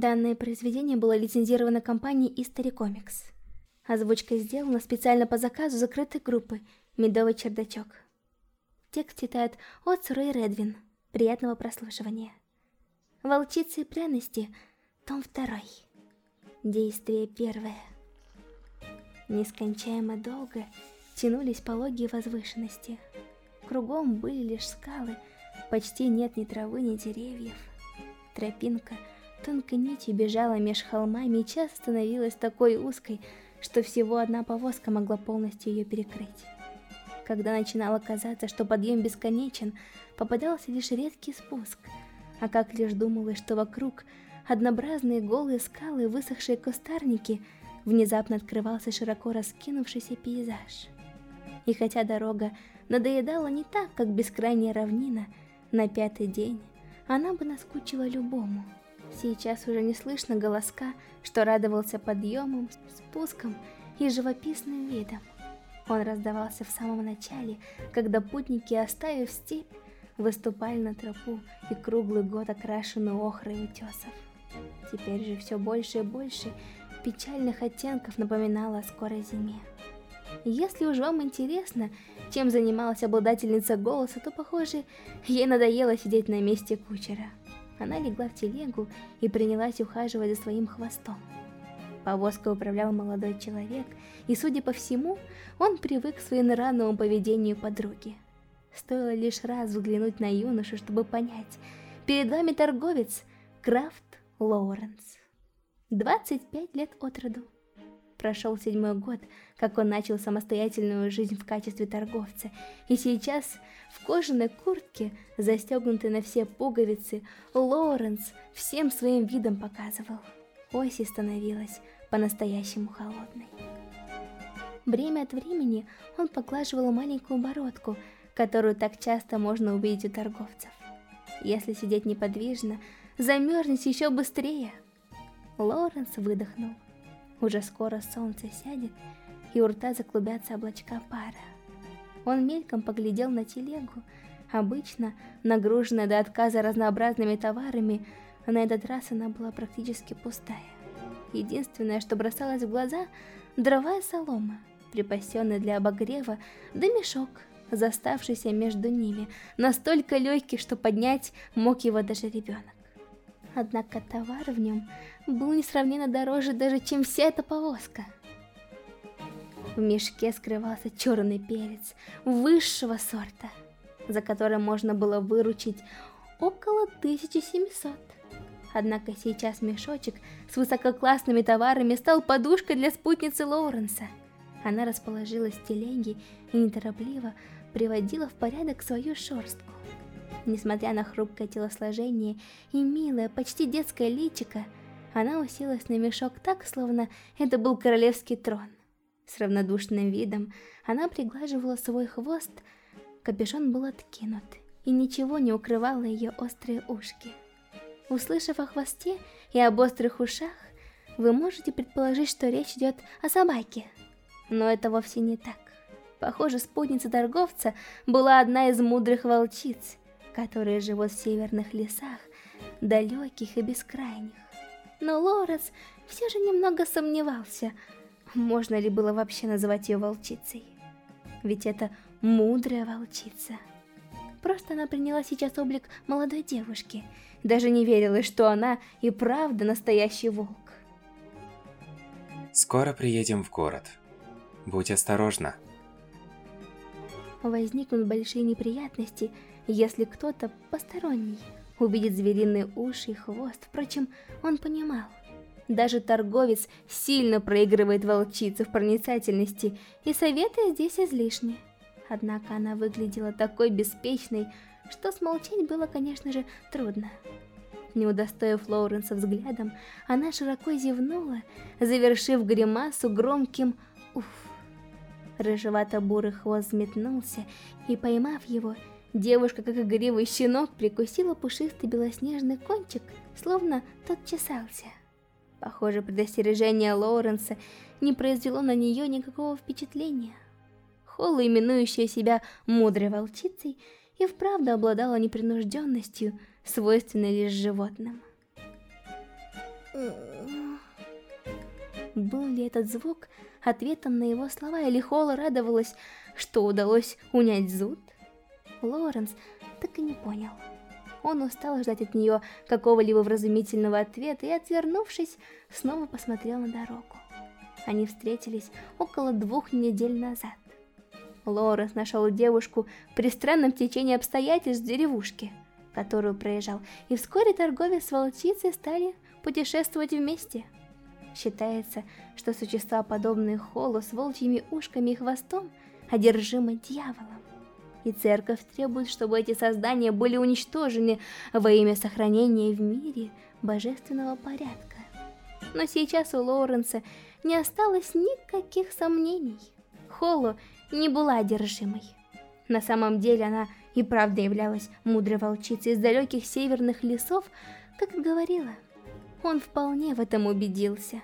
Данное произведение было лицензировано компанией History Comics. Озвучка сделана специально по заказу закрытой группы «Медовый чердачок». Текст читает Отсура и Редвин. Приятного прослушивания. Волчицы и пряности, том 2. Действие первое. Нескончаемо долго тянулись пологие возвышенности. Кругом были лишь скалы, почти нет ни травы, ни деревьев. Тропинка тонкой нитью бежала меж холмами и часто становилась такой узкой, что всего одна повозка могла полностью ее перекрыть. Когда начинало казаться, что подъем бесконечен, попадался лишь редкий спуск, а как лишь думалось, что вокруг однообразные голые скалы и высохшие кустарники, внезапно открывался широко раскинувшийся пейзаж. И хотя дорога надоедала не так, как бескрайняя равнина, на пятый день она бы наскучила любому. Сейчас уже не слышно голоска, что радовался подъемом, спуском и живописным видом. Он раздавался в самом начале, когда путники, оставив степь, выступали на тропу и круглый год окрашенную охрой утесов. Теперь же все больше и больше печальных оттенков напоминало о скорой зиме. Если уж вам интересно, чем занималась обладательница голоса, то, похоже, ей надоело сидеть на месте кучера. Она легла в телегу и принялась ухаживать за своим хвостом. Повозкой управлял молодой человек, и, судя по всему, он привык к своему ранному поведению подруги. Стоило лишь раз взглянуть на юношу, чтобы понять. Перед вами торговец Крафт Лоуренс. 25 лет от роду. Прошел седьмой год, как он начал самостоятельную жизнь в качестве торговца, и сейчас в кожаной куртке, застегнутой на все пуговицы, Лоуренс всем своим видом показывал. Оси становилась по-настоящему холодной. Время от времени он поглаживал маленькую бородку, которую так часто можно увидеть у торговцев. Если сидеть неподвижно, замерзнешь еще быстрее. Лоренс выдохнул. Уже скоро солнце сядет, и у рта заклубятся облачка пара. Он мельком поглядел на телегу, обычно нагруженная до отказа разнообразными товарами, на этот раз она была практически пустая. Единственное, что бросалось в глаза – дрова и солома, припасенные для обогрева, да мешок, заставшийся между ними, настолько легкий, что поднять мог его даже ребенок. Однако товар в нем был несравненно дороже даже, чем вся эта повозка. В мешке скрывался черный перец высшего сорта, за которым можно было выручить около 1700. Однако сейчас мешочек с высококлассными товарами стал подушкой для спутницы Лоуренса. Она расположилась в телеге и неторопливо приводила в порядок свою шерстку. Несмотря на хрупкое телосложение и милое, почти детское личико, она уселась на мешок так, словно это был королевский трон. С равнодушным видом она приглаживала свой хвост, капюшон был откинут, и ничего не укрывало ее острые ушки. Услышав о хвосте и об острых ушах, вы можете предположить, что речь идет о собаке. Но это вовсе не так. Похоже, спутница торговца была одна из мудрых волчиц, которые живут в северных лесах, далеких и бескрайних. Но Лорес все же немного сомневался, можно ли было вообще называть ее волчицей. Ведь это мудрая волчица. Просто она приняла сейчас облик молодой девушки. Даже не верилась, что она и правда настоящий волк. Скоро приедем в город. Будь осторожна. Возникнут большие неприятности, если кто-то посторонний увидит звериные уши и хвост. Впрочем, он понимал. Даже торговец сильно проигрывает волчице в проницательности, и советы здесь излишни. Однако она выглядела такой беспечной, что смолчать было, конечно же, трудно. Не удостоив Лоуренса взглядом, она широко зевнула, завершив гримасу громким «Уф». Рыжевато-бурый хвост взметнулся, и, поймав его, девушка, как игривый щенок, прикусила пушистый белоснежный кончик, словно тот чесался. Похоже, предостережение Лоуренса не произвело на нее никакого впечатления. Холла, именующая себя мудрой волчицей, и вправду обладала непринужденностью, свойственной лишь животным. Был ли этот звук ответом на его слова, или Холла радовалась, что удалось унять зуд? Лоренс так и не понял. Он устал ждать от нее какого-либо вразумительного ответа и, отвернувшись, снова посмотрел на дорогу. Они встретились около двух недель назад. Лоренс нашел девушку при странном течении обстоятельств в деревушке, которую проезжал, и вскоре торговец с волчицей стали путешествовать вместе. Считается, что существа, подобные Холлу с волчьими ушками и хвостом, одержимы дьяволом. И церковь требует, чтобы эти создания были уничтожены во имя сохранения в мире божественного порядка. Но сейчас у Лоуренса не осталось никаких сомнений. Холлу не была одержимой. На самом деле она и правда являлась мудрой волчицей из далеких северных лесов, как говорила. Он вполне в этом убедился.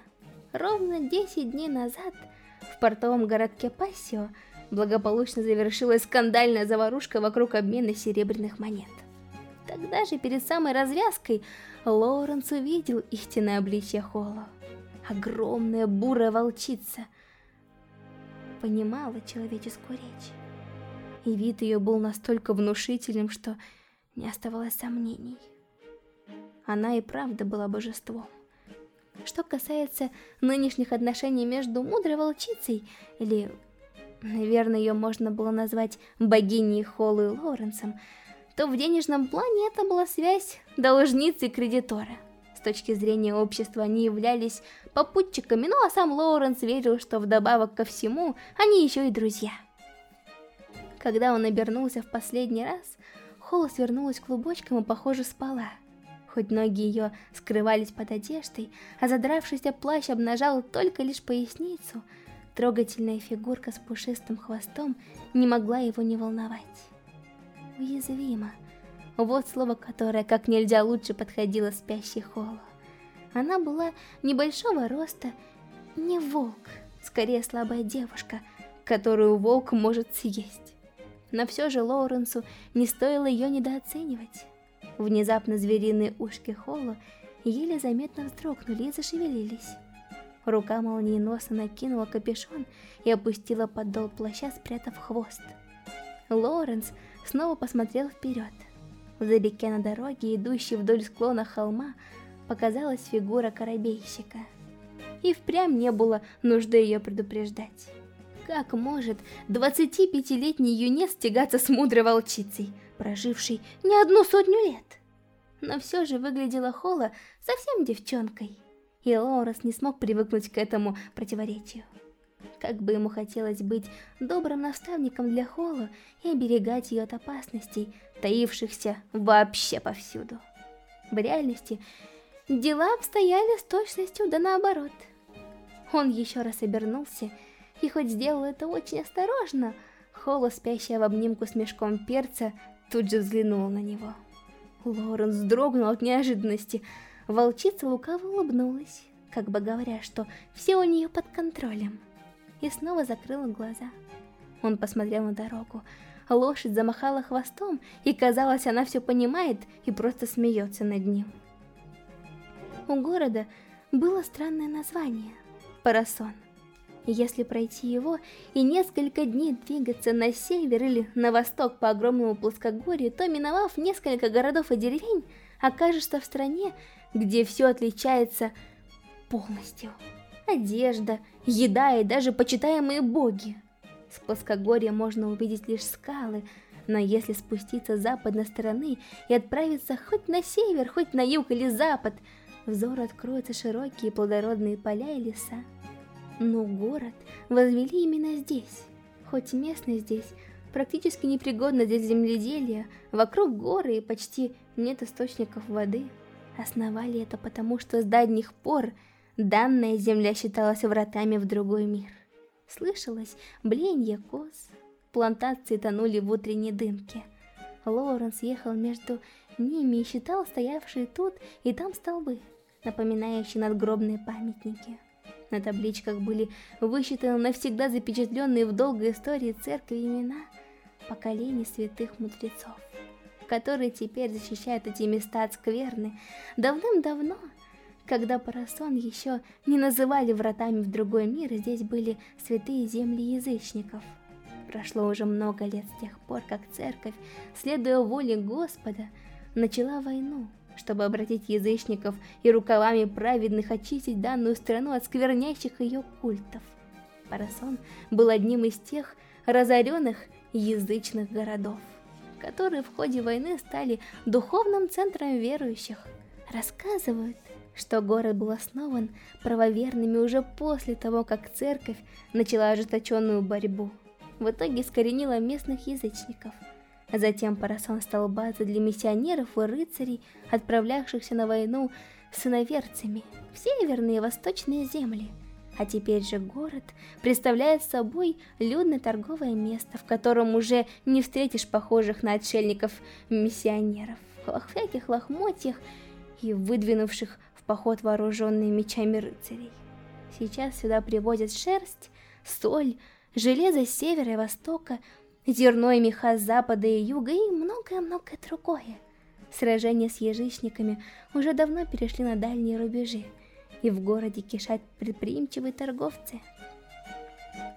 Ровно 10 дней назад в портовом городке Пассио благополучно завершилась скандальная заварушка вокруг обмена серебряных монет. Тогда же, перед самой развязкой, Лоуренс увидел истинное обличье Холло. Огромная бурая волчица — понимала человеческую речь. И вид ее был настолько внушительным, что не оставалось сомнений. Она и правда была божеством. Что касается нынешних отношений между мудрой волчицей, или, наверное, ее можно было назвать богиней Холлу и Лоренсом, то в денежном плане это была связь должницы и кредитора. С точки зрения общества они являлись попутчиками, ну а сам Лоуренс верил, что вдобавок ко всему, они еще и друзья. Когда он обернулся в последний раз, Холла свернулась клубочком и, похоже, спала. Хоть ноги ее скрывались под одеждой, а задравшийся плащ обнажал только лишь поясницу, трогательная фигурка с пушистым хвостом не могла его не волновать. Уязвимо. Вот слово, которое как нельзя лучше подходило спящей Холлу. Она была небольшого роста, не волк, скорее слабая девушка, которую волк может съесть. Но все же Лоуренсу не стоило ее недооценивать. Внезапно звериные ушки Холло еле заметно вздрогнули и зашевелились. Рука молниеносно накинула капюшон и опустила подол плаща, спрятав хвост. Лоуренс снова посмотрел вперед. Вдалеке на дороге, идущей вдоль склона холма, показалась фигура корабейщика. И впрямь не было нужды ее предупреждать. Как может 25-летний юнец тягаться с мудрой волчицей, прожившей не одну сотню лет? Но все же выглядела Холла совсем девчонкой, и Лоурес не смог привыкнуть к этому противоречию. Как бы ему хотелось быть добрым наставником для Холла и оберегать ее от опасностей, таившихся вообще повсюду. В реальности Дела обстояли с точностью да наоборот. Он еще раз обернулся, и хоть сделал это очень осторожно, Холла, спящая в обнимку с мешком перца, тут же взглянула на него. Лоренс вздрогнул от неожиданности. Волчица лукаво улыбнулась, как бы говоря, что все у нее под контролем. И снова закрыла глаза. Он посмотрел на дорогу. Лошадь замахала хвостом, и казалось, она все понимает и просто смеется над ним. У города было странное название – Парасон. Если пройти его и несколько дней двигаться на север или на восток по огромному плоскогорью, то, миновав несколько городов и деревень, окажешься в стране, где все отличается полностью. Одежда, еда и даже почитаемые боги. С плоскогорья можно увидеть лишь скалы, но если спуститься с западной стороны и отправиться хоть на север, хоть на юг или запад – взору откроются широкие плодородные поля и леса. Но город возвели именно здесь, хоть местность здесь практически непригодна для земледелия, вокруг горы и почти нет источников воды. Основали это потому, что с давних пор данная земля считалась вратами в другой мир. Слышалось бленье коз, плантации тонули в утренней дымке. Лоуренс ехал между ними и считал стоявшие тут и там столбы напоминающие надгробные памятники. На табличках были высчитаны навсегда запечатленные в долгой истории церкви имена поколений святых мудрецов, которые теперь защищают эти места от скверны. Давным-давно Когда Парасон еще не называли вратами в другой мир, здесь были святые земли язычников. Прошло уже много лет с тех пор, как церковь, следуя воле Господа, начала войну, чтобы обратить язычников и рукавами праведных очистить данную страну от сквернящих ее культов. Парасон был одним из тех разоренных язычных городов, которые в ходе войны стали духовным центром верующих. Рассказывают, что город был основан правоверными уже после того, как церковь начала ожесточенную борьбу. В итоге искоренила местных язычников. А затем Парасон стал базой для миссионеров и рыцарей, отправлявшихся на войну с иноверцами в северные и восточные земли – а теперь же город представляет собой людное торговое место, в котором уже не встретишь похожих на отшельников-миссионеров, всяких лохмотьях и выдвинувших в поход вооруженные мечами рыцарей. Сейчас сюда привозят шерсть, соль, железо с севера и востока, зерно и меха с запада и юга и многое-многое другое. Сражения с язычниками уже давно перешли на дальние рубежи, и в городе кишат предприимчивые торговцы.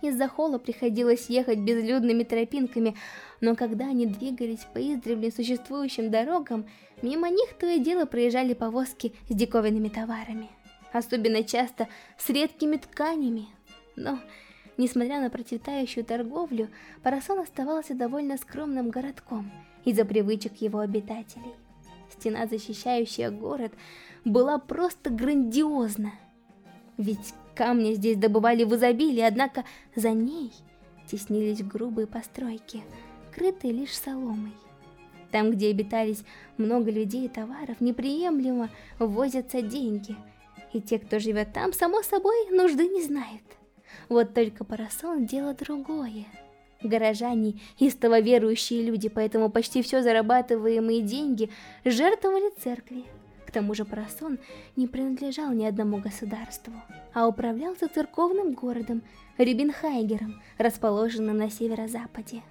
Из-за холла приходилось ехать безлюдными тропинками, но когда они двигались по издревле существующим дорогам, мимо них то и дело проезжали повозки с диковинными товарами. Особенно часто с редкими тканями. Но, несмотря на процветающую торговлю, Парасон оставался довольно скромным городком из-за привычек его обитателей. Стена, защищающая город, была просто грандиозна. Ведь камни здесь добывали в изобилии, однако за ней теснились грубые постройки, крытые лишь соломой. Там, где обитались много людей и товаров, неприемлемо возятся деньги. И те, кто живет там, само собой, нужды не знает. Вот только Парасон – дело другое. Горожане – истово верующие люди, поэтому почти все зарабатываемые деньги жертвовали церкви тому же Парасон не принадлежал ни одному государству, а управлялся церковным городом Рибенхайгером, расположенным на северо-западе.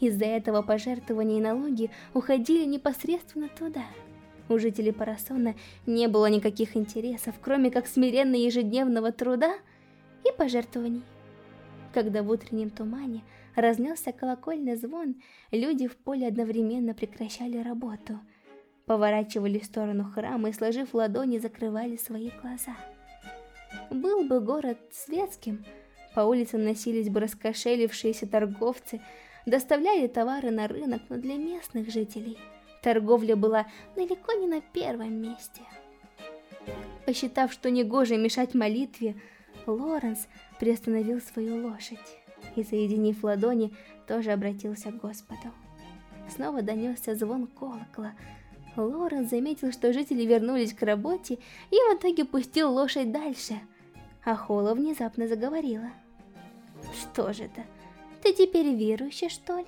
Из-за этого пожертвования и налоги уходили непосредственно туда. У жителей Парасона не было никаких интересов, кроме как смиренно ежедневного труда и пожертвований. Когда в утреннем тумане разнесся колокольный звон, люди в поле одновременно прекращали работу – поворачивали в сторону храма и, сложив ладони, закрывали свои глаза. Был бы город светским, по улицам носились бы раскошелившиеся торговцы, доставляли товары на рынок, но для местных жителей торговля была далеко не на первом месте. Посчитав, что негоже мешать молитве, Лоренс приостановил свою лошадь и, соединив ладони, тоже обратился к Господу. Снова донесся звон колокола, Лорен заметил, что жители вернулись к работе и в итоге пустил лошадь дальше. А Холла внезапно заговорила. «Что же это? Ты теперь верующий, что ли?»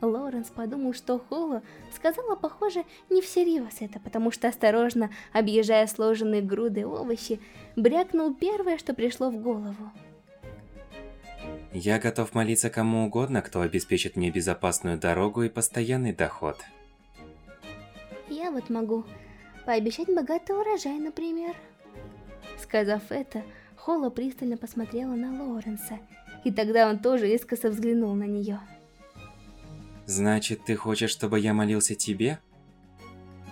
Лоренс подумал, что Холла сказала, похоже, не всерьез это, потому что осторожно, объезжая сложенные груды овощи, брякнул первое, что пришло в голову. «Я готов молиться кому угодно, кто обеспечит мне безопасную дорогу и постоянный доход». Я вот могу пообещать богатый урожай, например. Сказав это, Холла пристально посмотрела на Лоренса, и тогда он тоже искоса взглянул на нее. Значит, ты хочешь, чтобы я молился тебе?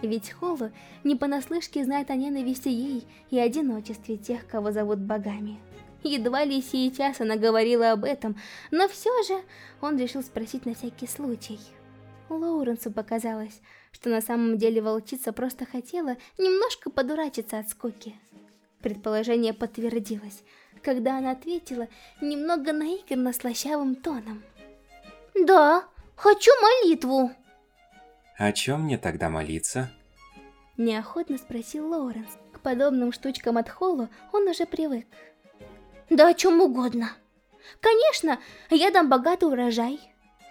Ведь Холла не понаслышке знает о ненависти ей и одиночестве тех, кого зовут богами. Едва ли сейчас она говорила об этом, но все же он решил спросить на всякий случай. Лоуренсу показалось, что на самом деле волчица просто хотела немножко подурачиться от скуки. Предположение подтвердилось, когда она ответила немного наигранно слащавым тоном. «Да, хочу молитву!» «О чем мне тогда молиться?» Неохотно спросил Лоуренс. К подобным штучкам от Холла он уже привык. «Да о чем угодно. Конечно, я дам богатый урожай,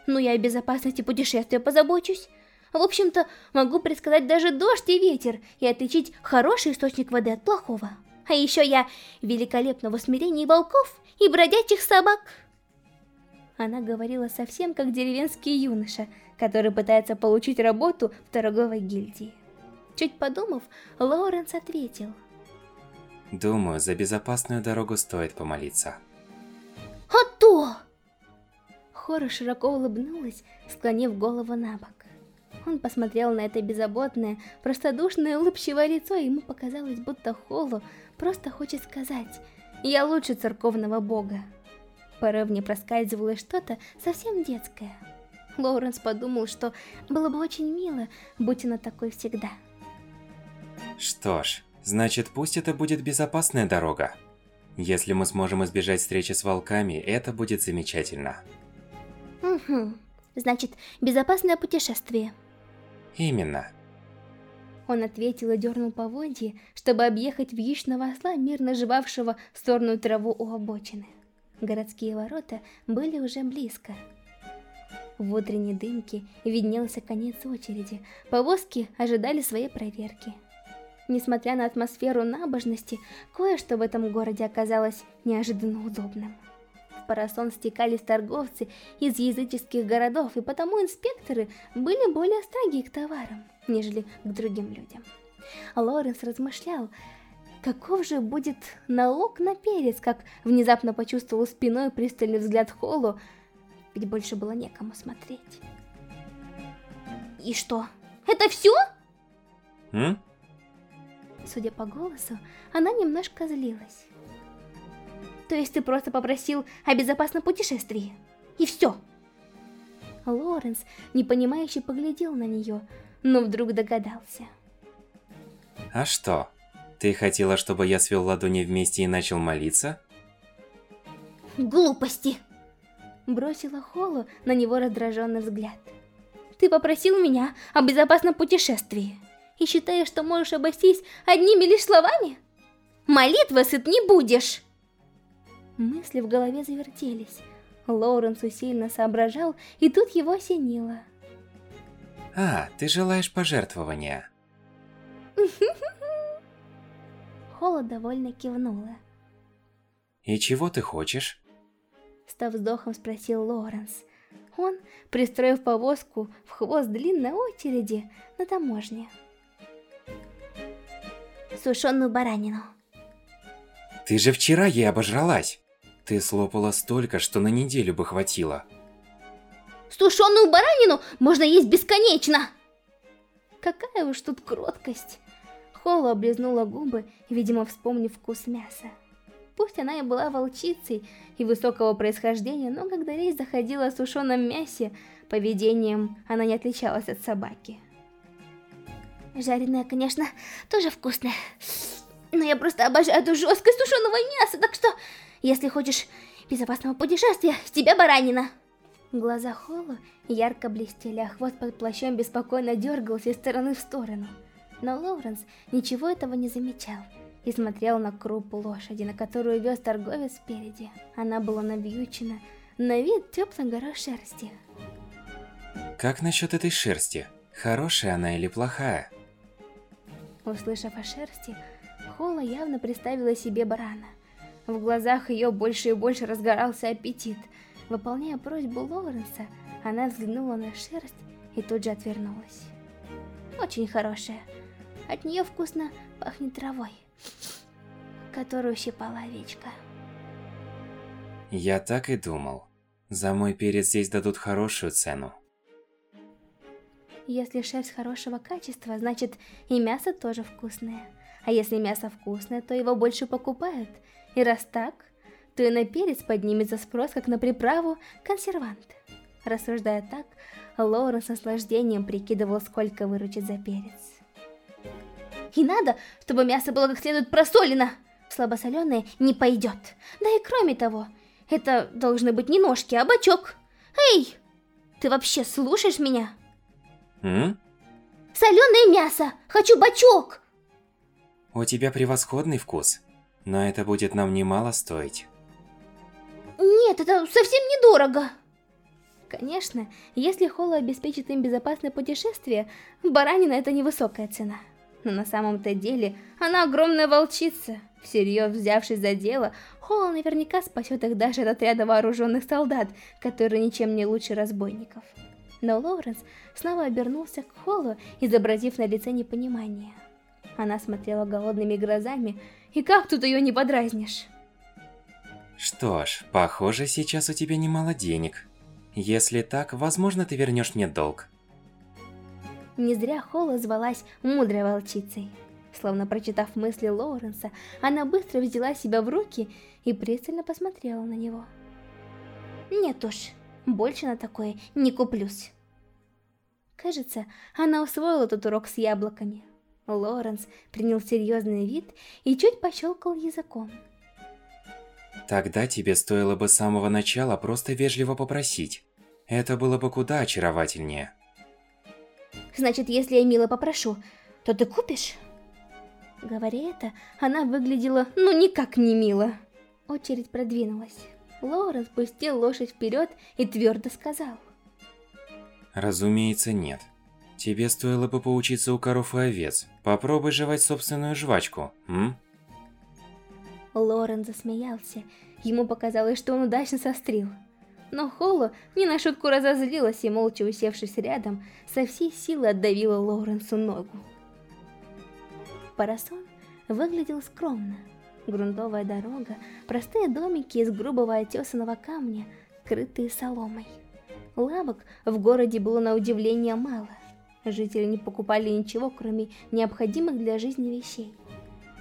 но я о безопасности путешествия позабочусь. В общем-то, могу предсказать даже дождь и ветер и отличить хороший источник воды от плохого. А еще я великолепна в усмирении волков и бродячих собак. Она говорила совсем как деревенский юноша, который пытается получить работу в торговой гильдии. Чуть подумав, Лоуренс ответил. Думаю, за безопасную дорогу стоит помолиться. А то! Хора широко улыбнулась, склонив голову на бок. Он посмотрел на это беззаботное, простодушное, улыбчивое лицо, и ему показалось, будто Холлу просто хочет сказать «Я лучше церковного бога». Порой в ней проскальзывало что-то совсем детское. Лоуренс подумал, что было бы очень мило, будь она такой всегда. Что ж, значит пусть это будет безопасная дорога. Если мы сможем избежать встречи с волками, это будет замечательно. Угу. Значит, безопасное путешествие. Именно. Он ответил и дернул поводья, чтобы объехать вьючного осла, мирно жевавшего сорную траву у обочины. Городские ворота были уже близко. В утренней дымке виднелся конец очереди. Повозки ожидали своей проверки. Несмотря на атмосферу набожности, кое-что в этом городе оказалось неожиданно удобным. В Парасон стекались торговцы из языческих городов, и потому инспекторы были более строги к товарам, нежели к другим людям. Лоренс размышлял, каков же будет налог на перец, как внезапно почувствовал спиной пристальный взгляд Холлу, ведь больше было некому смотреть. И что, это все? М? Судя по голосу, она немножко злилась. То есть ты просто попросил о безопасном путешествии? И все? Лоренс, непонимающе поглядел на нее, но вдруг догадался. А что? Ты хотела, чтобы я свел ладони вместе и начал молиться? Глупости! Бросила Холу на него раздраженный взгляд. Ты попросил меня о безопасном путешествии и считаешь, что можешь обойтись одними лишь словами? Молитвы сыт не будешь! Мысли в голове завертелись. Лоуренс усиленно соображал, и тут его осенило. А, ты желаешь пожертвования. Холла довольно кивнула. И чего ты хочешь? Став вздохом спросил Лоуренс. Он, пристроив повозку в хвост длинной очереди на таможне сушеную баранину. Ты же вчера ей обожралась. Ты слопала столько, что на неделю бы хватило. Сушеную баранину можно есть бесконечно! Какая уж тут кроткость. Холла облизнула губы, видимо, вспомнив вкус мяса. Пусть она и была волчицей и высокого происхождения, но когда речь заходила о сушеном мясе, поведением она не отличалась от собаки. Жареное, конечно, тоже вкусное. Но я просто обожаю эту жесткость сушеного мяса, так что, если хочешь безопасного путешествия, с тебя баранина. Глаза Холла ярко блестели, а хвост под плащом беспокойно дергался из стороны в сторону. Но Лоуренс ничего этого не замечал и смотрел на крупу лошади, на которую вез торговец спереди. Она была навьючена, на вид теплой горой шерсти. Как насчет этой шерсти? Хорошая она или плохая? Услышав о шерсти, Холла явно представила себе барана. В глазах ее больше и больше разгорался аппетит. Выполняя просьбу Лоуренса, она взглянула на шерсть и тут же отвернулась. Очень хорошая. От нее вкусно пахнет травой, которую щипала овечка. Я так и думал. За мой перец здесь дадут хорошую цену. Если шерсть хорошего качества, значит и мясо тоже вкусное. А если мясо вкусное, то его больше покупают. И раз так, то и на перец поднимется спрос, как на приправу консервант. Рассуждая так, Лоурен с наслаждением прикидывал, сколько выручит за перец. И надо, чтобы мясо было как следует просолено. Слабосоленое не пойдет. Да и кроме того, это должны быть не ножки, а бачок. Эй, ты вообще слушаешь меня? М? Соленое мясо! Хочу бачок! У тебя превосходный вкус, но это будет нам немало стоить. Нет, это совсем недорого. Конечно, если Холла обеспечит им безопасное путешествие, баранина это невысокая цена. Но на самом-то деле, она огромная волчица. Всерьез взявшись за дело, Холла наверняка спасет их даже от отряда вооруженных солдат, которые ничем не лучше разбойников. Но Лоуренс снова обернулся к Холлу, изобразив на лице непонимание. Она смотрела голодными глазами, и как тут ее не подразнишь? Что ж, похоже, сейчас у тебя немало денег. Если так, возможно, ты вернешь мне долг. Не зря Холла звалась мудрой волчицей. Словно прочитав мысли Лоуренса, она быстро взяла себя в руки и пристально посмотрела на него. Нет уж, больше на такое не куплюсь. Кажется, она усвоила этот урок с яблоками. Лоренс принял серьезный вид и чуть пощелкал языком. Тогда тебе стоило бы с самого начала просто вежливо попросить. Это было бы куда очаровательнее. Значит, если я мило попрошу, то ты купишь? Говоря это, она выглядела ну никак не мило. Очередь продвинулась. Лоуренс пустил лошадь вперед и твердо сказал. Разумеется, нет. Тебе стоило бы поучиться у коров и овец. Попробуй жевать собственную жвачку, м? Лорен засмеялся. Ему показалось, что он удачно сострил. Но Холло не на шутку разозлилась и, молча усевшись рядом, со всей силы отдавила Лоренсу ногу. Парасон выглядел скромно. Грунтовая дорога, простые домики из грубого отесанного камня, крытые соломой. Лавок в городе было на удивление мало. Жители не покупали ничего, кроме необходимых для жизни вещей.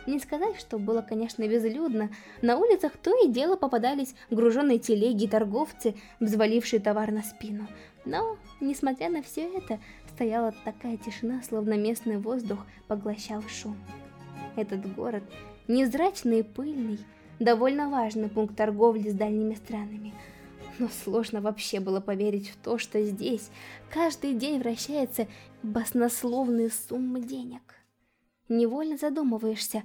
Не сказать, что было, конечно, безлюдно. На улицах то и дело попадались груженные телеги и торговцы, взвалившие товар на спину. Но, несмотря на все это, стояла такая тишина, словно местный воздух поглощал шум. Этот город, невзрачный и пыльный, довольно важный пункт торговли с дальними странами. Но сложно вообще было поверить в то, что здесь каждый день вращается баснословные суммы денег невольно задумываешься,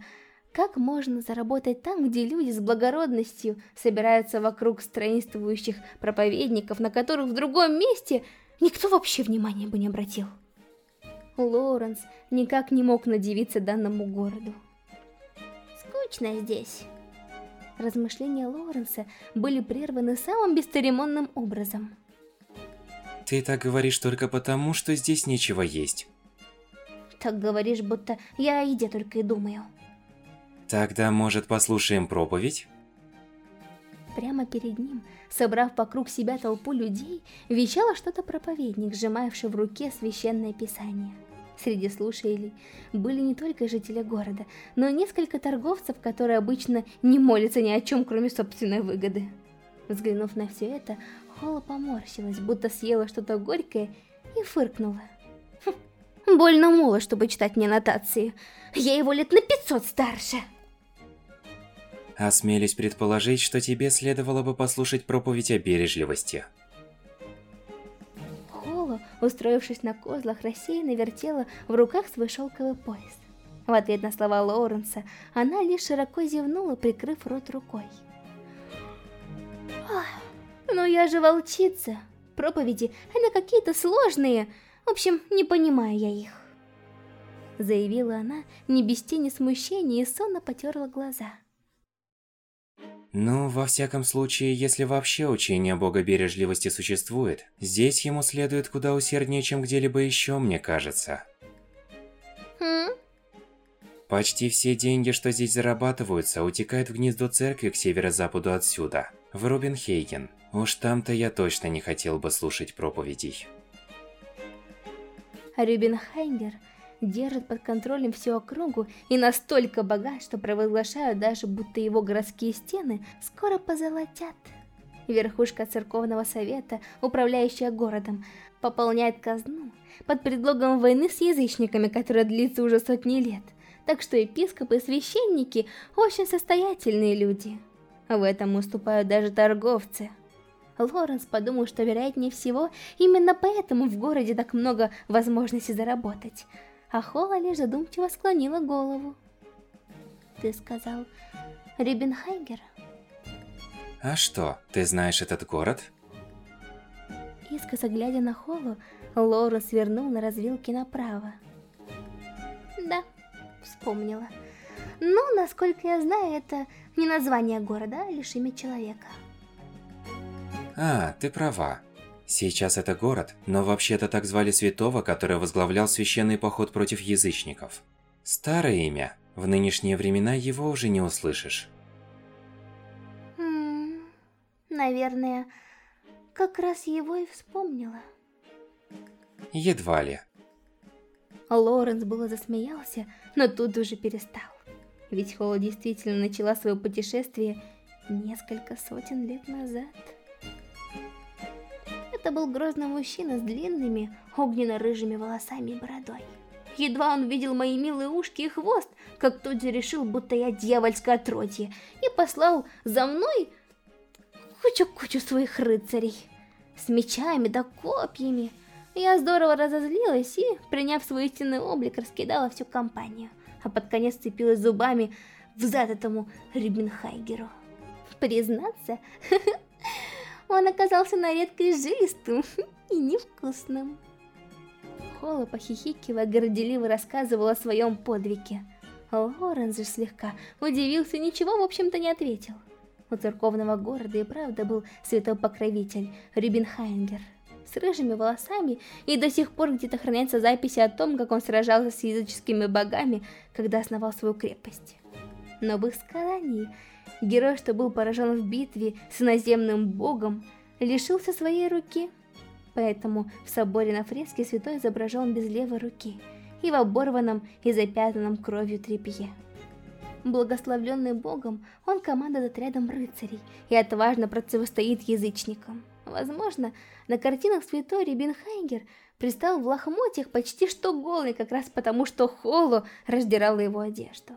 как можно заработать там, где люди с благородностью собираются вокруг странствующих проповедников, на которых в другом месте никто вообще внимания бы не обратил. Лоуренс никак не мог надевиться данному городу. Скучно здесь. Размышления Лоуренса были прерваны самым бесцеремонным образом. Ты так говоришь только потому, что здесь нечего есть. Так говоришь, будто я о еде только и думаю. Тогда, может, послушаем проповедь? Прямо перед ним, собрав вокруг себя толпу людей, вещало что-то проповедник, сжимавший в руке священное писание. Среди слушателей были не только жители города, но и несколько торговцев, которые обычно не молятся ни о чем, кроме собственной выгоды. Взглянув на все это, Холла поморщилась, будто съела что-то горькое и фыркнула. Больно мало, чтобы читать мне нотации. Я его лет на 500 старше. Осмелюсь предположить, что тебе следовало бы послушать проповедь о бережливости. Холла, устроившись на козлах, рассеянно вертела в руках свой шелковый пояс. В ответ на слова Лоуренса, она лишь широко зевнула, прикрыв рот рукой. «Но я же волчица. Проповеди — это какие-то сложные, в общем, не понимаю я их. Заявила она, не без тени смущения, и сонно потерла глаза. Ну, во всяком случае, если вообще учение бога бережливости существует, здесь ему следует куда усерднее, чем где-либо еще, мне кажется. Хм? Почти все деньги, что здесь зарабатываются, утекают в гнездо церкви к северо-западу отсюда, в Рубинхейген. Уж там-то я точно не хотел бы слушать проповедей. Рюбенхайнгер держит под контролем всю округу и настолько богат, что провозглашают даже, будто его городские стены скоро позолотят. Верхушка церковного совета, управляющая городом, пополняет казну под предлогом войны с язычниками, которая длится уже сотни лет. Так что епископы и священники очень состоятельные люди. В этом уступают даже торговцы. Лоренс подумал, что вероятнее всего, именно поэтому в городе так много возможностей заработать. А Холла лишь задумчиво склонила голову. Ты сказал Рибенхайгер? А что, ты знаешь этот город? Искоса глядя на Холлу, Лоренс свернул на развилке направо. Да, вспомнила. Ну, насколько я знаю, это не название города, а лишь имя человека. А, ты права. Сейчас это город, но вообще-то так звали святого, который возглавлял священный поход против язычников. Старое имя. В нынешние времена его уже не услышишь. Хм, наверное, как раз его и вспомнила. Едва ли. Лоренс было засмеялся, но тут уже перестал. Ведь Холла действительно начала свое путешествие несколько сотен лет назад. Это был грозный мужчина с длинными, огненно-рыжими волосами и бородой. Едва он видел мои милые ушки и хвост, как тут же решил, будто я дьявольское отродье, и послал за мной кучу-кучу своих рыцарей. С мечами да копьями. Я здорово разозлилась и, приняв свой истинный облик, раскидала всю компанию, а под конец цепилась зубами в зад этому Рибенхайгеру. Признаться, он оказался на редкость жилистым и невкусным. Холла, похихикивая, горделиво рассказывала о своем подвиге. Лоренс же слегка удивился и ничего, в общем-то, не ответил. У церковного города и правда был святой покровитель Рибенхайнгер с рыжими волосами, и до сих пор где-то хранятся записи о том, как он сражался с языческими богами, когда основал свою крепость. Но в их сказании герой, что был поражен в битве с иноземным богом, лишился своей руки. Поэтому в соборе на фреске святой изображен без левой руки и в оборванном и запятнанном кровью тряпье. Благословленный богом, он командует отрядом рыцарей и отважно противостоит язычникам. Возможно, на картинах святой Рибенхайгер пристал в лохмотьях почти что голый, как раз потому, что Холло раздирала его одежду.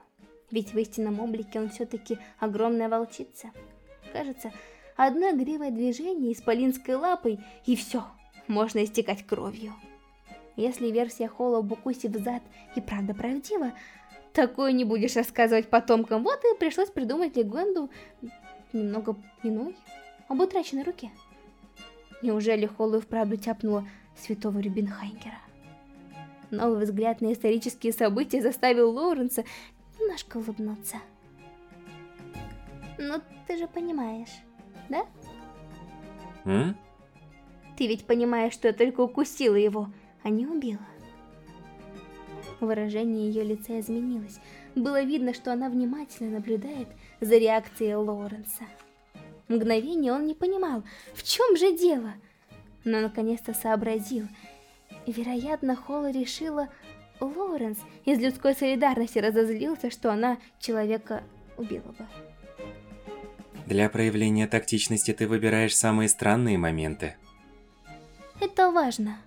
Ведь в истинном облике он все-таки огромная волчица. Кажется, одно игривое движение исполинской лапой, и все, можно истекать кровью. Если версия Холло об укусе в зад и правда правдива, такое не будешь рассказывать потомкам, вот и пришлось придумать легенду немного иной об утраченной руке. Неужели Холлу вправду тяпнула святого Рюбенхайгера? Новый взгляд на исторические события заставил Лоуренса немножко улыбнуться. Ну, ты же понимаешь, да? М? Ты ведь понимаешь, что я только укусила его, а не убила. Выражение ее лица изменилось. Было видно, что она внимательно наблюдает за реакцией Лоуренса. Мгновение он не понимал, в чем же дело, но наконец-то сообразил. Вероятно, Холла решила, Лоуренс из людской солидарности разозлился, что она человека убила бы. Для проявления тактичности ты выбираешь самые странные моменты. Это важно,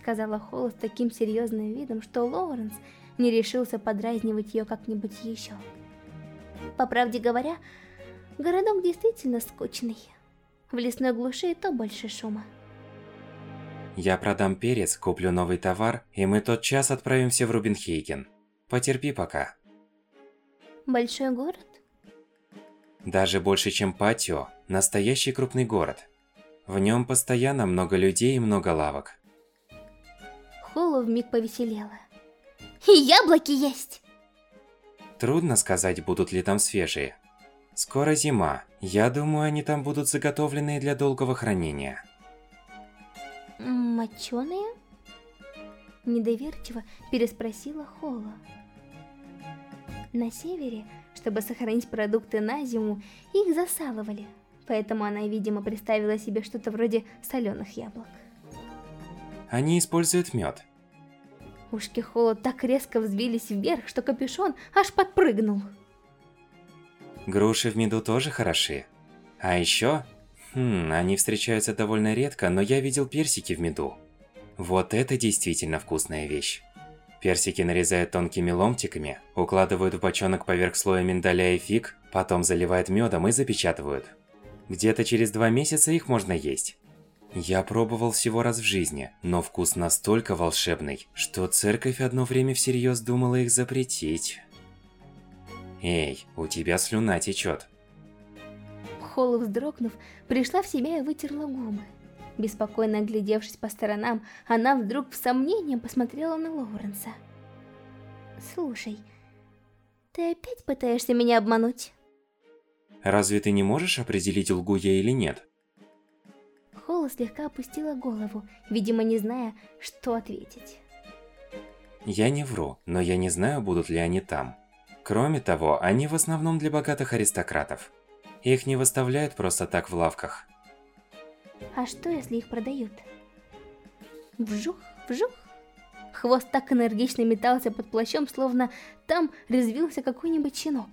сказала Холла с таким серьезным видом, что Лоуренс не решился подразнивать ее как-нибудь еще. По правде говоря, Городок действительно скучный. В лесной глуши и то больше шума. Я продам перец, куплю новый товар, и мы тот час отправимся в Рубинхейген. Потерпи пока. Большой город? Даже больше, чем Патио. Настоящий крупный город. В нем постоянно много людей и много лавок. Холла вмиг повеселела. И яблоки есть! Трудно сказать, будут ли там свежие. Скоро зима. Я думаю, они там будут заготовлены для долгого хранения. Моченые? Недоверчиво переспросила Холла. На севере, чтобы сохранить продукты на зиму, их засалывали. Поэтому она, видимо, представила себе что-то вроде соленых яблок. Они используют мед. Ушки Холла так резко взвились вверх, что капюшон аж подпрыгнул. Груши в меду тоже хороши. А еще... Хм, они встречаются довольно редко, но я видел персики в меду. Вот это действительно вкусная вещь. Персики нарезают тонкими ломтиками, укладывают в бочонок поверх слоя миндаля и фиг, потом заливают медом и запечатывают. Где-то через два месяца их можно есть. Я пробовал всего раз в жизни, но вкус настолько волшебный, что церковь одно время всерьез думала их запретить. Эй, у тебя слюна течет. Холла, вздрогнув, пришла в себя и вытерла губы. Беспокойно оглядевшись по сторонам, она вдруг в сомнении посмотрела на Лоуренса. «Слушай, ты опять пытаешься меня обмануть?» Разве ты не можешь определить, лгу я или нет? Холла слегка опустила голову, видимо не зная, что ответить. Я не вру, но я не знаю, будут ли они там. Кроме того, они в основном для богатых аристократов. Их не выставляют просто так в лавках. А что, если их продают? Вжух, вжух. Хвост так энергично метался под плащом, словно там резвился какой-нибудь щенок.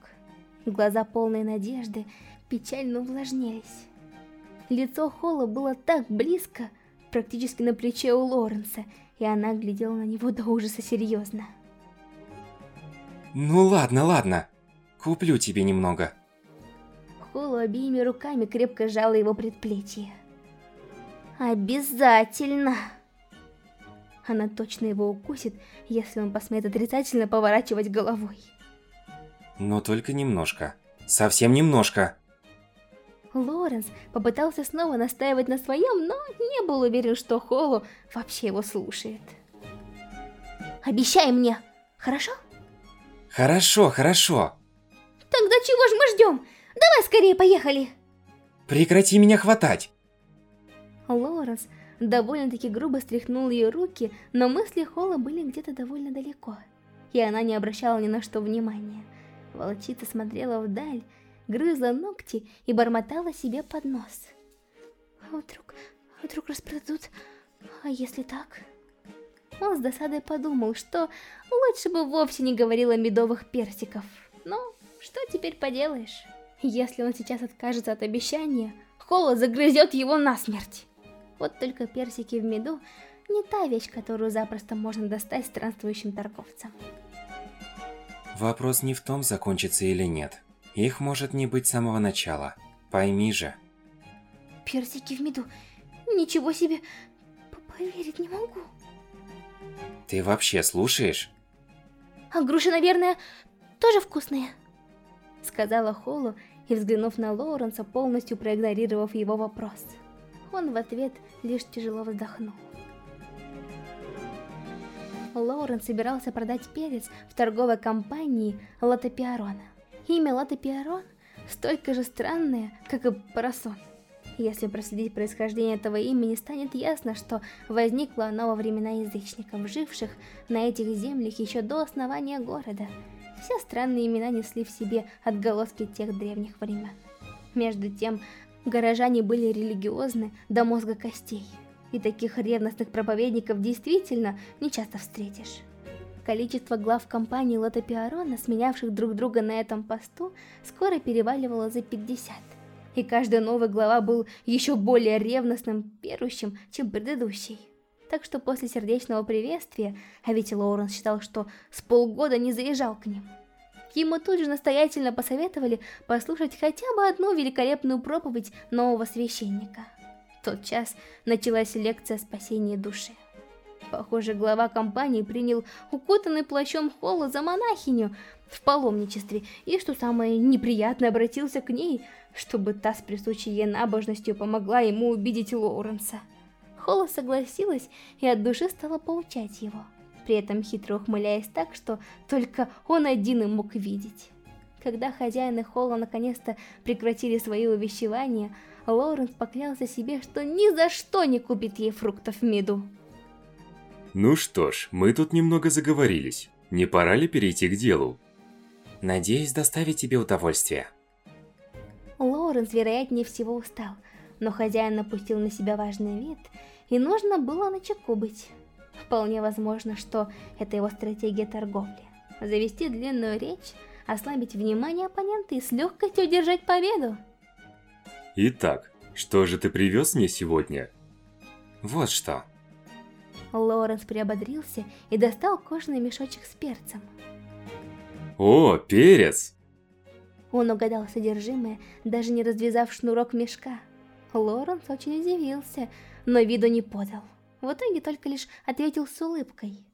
Глаза полные надежды печально увлажнились. Лицо Холла было так близко, практически на плече у Лоренса, и она глядела на него до ужаса серьезно. Ну ладно, ладно. Куплю тебе немного. Холл обеими руками крепко сжала его предплечье. Обязательно! Она точно его укусит, если он посмеет отрицательно поворачивать головой. Но только немножко. Совсем немножко. Лоренс попытался снова настаивать на своем, но не был уверен, что Холлу вообще его слушает. «Обещай мне, хорошо?» «Хорошо, хорошо!» «Тогда чего ж мы ждем? Давай скорее поехали!» «Прекрати меня хватать!» Лоренс довольно-таки грубо стряхнул ее руки, но мысли Холла были где-то довольно далеко, и она не обращала ни на что внимания. Волчица смотрела вдаль, грызла ногти и бормотала себе под нос. А вдруг, а вдруг распродадут? А если так? Он с досадой подумал, что лучше бы вовсе не говорил о медовых персиков. Но что теперь поделаешь? Если он сейчас откажется от обещания, Холод загрызет его насмерть. Вот только персики в меду не та вещь, которую запросто можно достать странствующим торговцам. Вопрос не в том, закончится или нет. Их может не быть с самого начала. Пойми же. Персики в меду. Ничего себе. Поверить не могу. Ты вообще слушаешь? А груши, наверное, тоже вкусные. Сказала Холу и, взглянув на Лоуренса, полностью проигнорировав его вопрос. Он в ответ лишь тяжело вздохнул. Лоурен собирался продать перец в торговой компании Латте Пиарона. Имя Латте Пиарон столько же странное, как и Парасон. Если проследить происхождение этого имени, станет ясно, что возникло оно во времена язычников, живших на этих землях еще до основания города. Все странные имена несли в себе отголоски тех древних времен. Между тем, горожане были религиозны до мозга костей и таких ревностных проповедников действительно не часто встретишь. Количество глав компании Лота Пиарона, сменявших друг друга на этом посту, скоро переваливало за 50. И каждый новый глава был еще более ревностным перущим, чем предыдущий. Так что после сердечного приветствия, а ведь Лоуренс считал, что с полгода не заезжал к ним, ему тут же настоятельно посоветовали послушать хотя бы одну великолепную проповедь нового священника тот час началась лекция спасения души. Похоже, глава компании принял укутанный плащом Холла за монахиню в паломничестве, и, что самое неприятное, обратился к ней, чтобы та с присущей ей набожностью помогла ему убедить Лоуренса. Холла согласилась и от души стала поучать его, при этом хитро ухмыляясь так, что только он один и мог видеть. Когда хозяины Холла наконец-то прекратили свои увещевания, Лоуренс поклялся себе, что ни за что не купит ей фруктов в меду. Ну что ж, мы тут немного заговорились. Не пора ли перейти к делу? Надеюсь доставить тебе удовольствие. Лоуренс, вероятнее всего, устал, но хозяин напустил на себя важный вид, и нужно было на чеку быть. Вполне возможно, что это его стратегия торговли. Завести длинную речь, ослабить внимание оппонента и с легкостью удержать победу. Итак, что же ты привез мне сегодня? Вот что. Лоренс приободрился и достал кожаный мешочек с перцем. О, перец! Он угадал содержимое, даже не развязав шнурок мешка. Лоренс очень удивился, но виду не подал. В итоге только лишь ответил с улыбкой.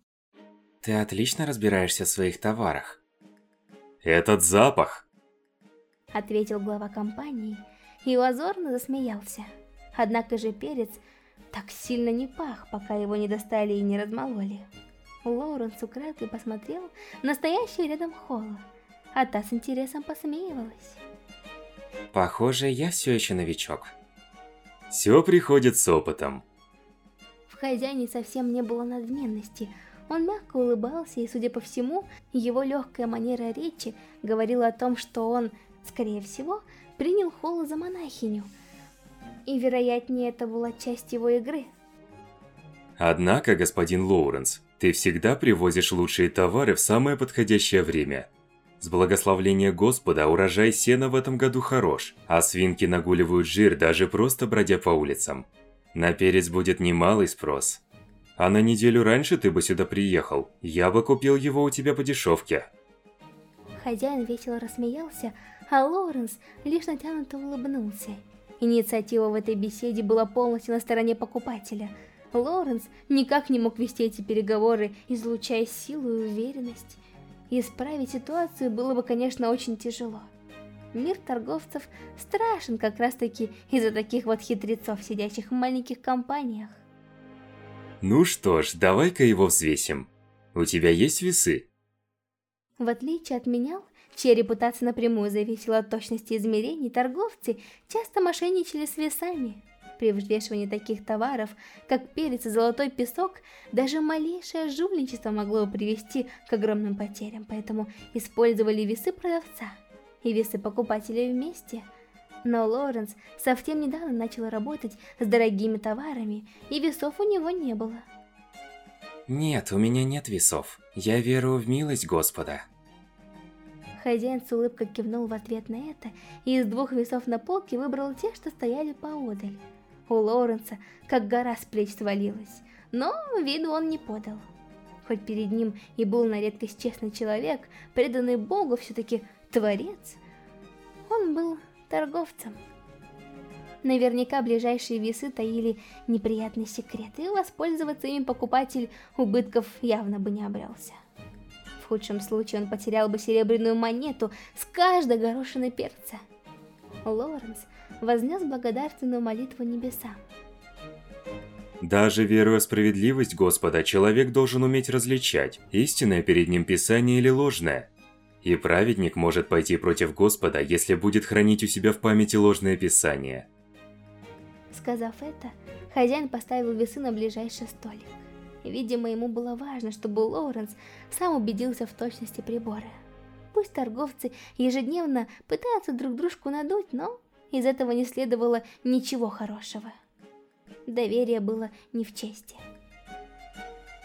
Ты отлично разбираешься в своих товарах. Этот запах! Ответил глава компании и озорно засмеялся. Однако же перец так сильно не пах, пока его не достали и не размололи. Лоуренс украдкой посмотрел на стоящую рядом Холла, а та с интересом посмеивалась. Похоже, я все еще новичок. Все приходит с опытом. В хозяине совсем не было надменности. Он мягко улыбался, и, судя по всему, его легкая манера речи говорила о том, что он, скорее всего, принял Холла за монахиню. И, вероятнее, это была часть его игры. Однако, господин Лоуренс, ты всегда привозишь лучшие товары в самое подходящее время. С благословления Господа урожай сена в этом году хорош, а свинки нагуливают жир даже просто бродя по улицам. На перец будет немалый спрос. А на неделю раньше ты бы сюда приехал, я бы купил его у тебя по дешевке. Хозяин весело рассмеялся, а Лоренс лишь натянуто улыбнулся. Инициатива в этой беседе была полностью на стороне покупателя. Лоренс никак не мог вести эти переговоры, излучая силу и уверенность. Исправить ситуацию было бы, конечно, очень тяжело. Мир торговцев страшен как раз-таки из-за таких вот хитрецов, сидящих в маленьких компаниях. Ну что ж, давай-ка его взвесим. У тебя есть весы? В отличие от меня, чья репутация напрямую зависела от точности измерений, торговцы часто мошенничали с весами. При взвешивании таких товаров, как перец и золотой песок, даже малейшее жульничество могло привести к огромным потерям, поэтому использовали весы продавца и весы покупателя вместе. Но Лоренс совсем недавно начал работать с дорогими товарами, и весов у него не было. Нет, у меня нет весов. Я верую в милость Господа. Хозяин с улыбкой кивнул в ответ на это и из двух весов на полке выбрал те, что стояли поодаль. У Лоуренса как гора с плеч свалилась, но виду он не подал. Хоть перед ним и был на редкость честный человек, преданный Богу все-таки творец, он был торговцем. Наверняка ближайшие весы таили неприятный секрет, и воспользоваться ими покупатель убытков явно бы не обрелся. В худшем случае он потерял бы серебряную монету с каждой горошины перца. Лоренс вознес благодарственную молитву небесам. Даже веруя в справедливость Господа, человек должен уметь различать, истинное перед ним Писание или ложное. И праведник может пойти против Господа, если будет хранить у себя в памяти ложное Писание. Сказав это, хозяин поставил весы на ближайший столик. Видимо, ему было важно, чтобы Лоуренс сам убедился в точности прибора. Пусть торговцы ежедневно пытаются друг дружку надуть, но из этого не следовало ничего хорошего. Доверие было не в чести.